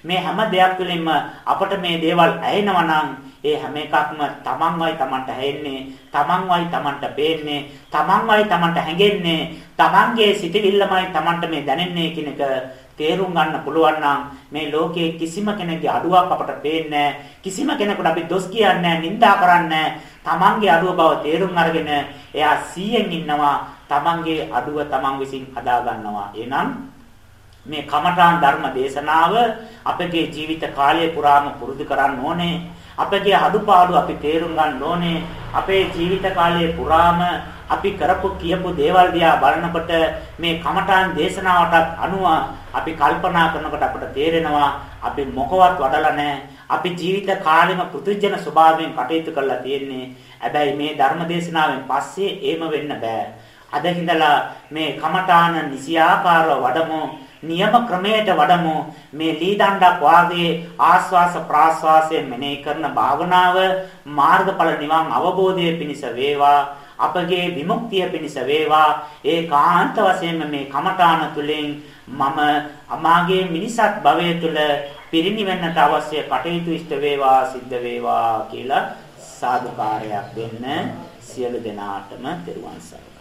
මේ හැම දෙයක් තුළින්ම අපට මේ දේවල් ඇහෙනවා නම් ඒ හැම එකක්ම තමන්වයි තමන්ට හැෙන්නේ, තමන්වයි තමන්ට පේන්නේ, තමන්වයි තමන්ට හැඟෙන්නේ, තමන්ගේ සිතවිල්ලමයි තමන්ට මේ දැනෙන්නේ කියන එක තේරුම් ගන්න පුළුවන් නම් මේ ලෝකයේ කිසිම කෙනෙකුගේ අඩුවක් අපට පේන්නේ කිසිම කෙනෙකුට අපි දොස් කියන්නේ නිඳා කරන්නේ තමන්ගේ අඩුව බව තේරුම් අරගෙන එයා 100න් ඉන්නවා. තමන්ගේ අඩුව තමන් විසින් හදා ගන්නවා. එහෙනම් මේ කමඨාන් ධර්ම දේශනාව අපගේ ජීවිත කාලය පුරාම පුරුදු කරන්න ඕනේ. අපගේ අඩුපාඩු අපි තේරුම් ගන්න ඕනේ. අපේ ජීවිත කාලය පුරාම අපි කරපු කියපු දේවල් දිහා බලනකොට මේ කමඨාන් දේශනාවටත් අනුව අපි කල්පනා කරනකොට අපට තේරෙනවා අපි මොකවත් වඩලා නැහැ. අපි ජීවිත කාලෙම පුදුජන ස්වභාවයෙන් කටයුතු කරලා තියෙන්නේ. හැබැයි මේ ධර්ම දේශනාවෙන් පස්සේ එහෙම වෙන්න බෑ. අද හිඳලා මේ කමඨාන නිසියාකාරව වඩමු නියම ක්‍රමයට වඩමු මේ ලී දණ්ඩක් වාගේ ආස්වාස ප්‍රාස්වාසයෙන් මෙනෙහි කරන භාවනාව මාර්ගඵල නිවන් අවබෝධයේ පිණිස වේවා අපගේ විමුක්තිය පිණිස වේවා. ඒකාන්ත වශයෙන්ම මේ කමඨාන තුලින් මම අමාගේ මිනිසත් භවය තුල පිරිනිවෙන්නට අවශ්‍ය කටයුතු ඉෂ්ට වේවා සිද්ධ වේවා කියලා සාදුකාරයක් දෙන්න සියලු දෙනාටම තෙරුවන් සරණයි.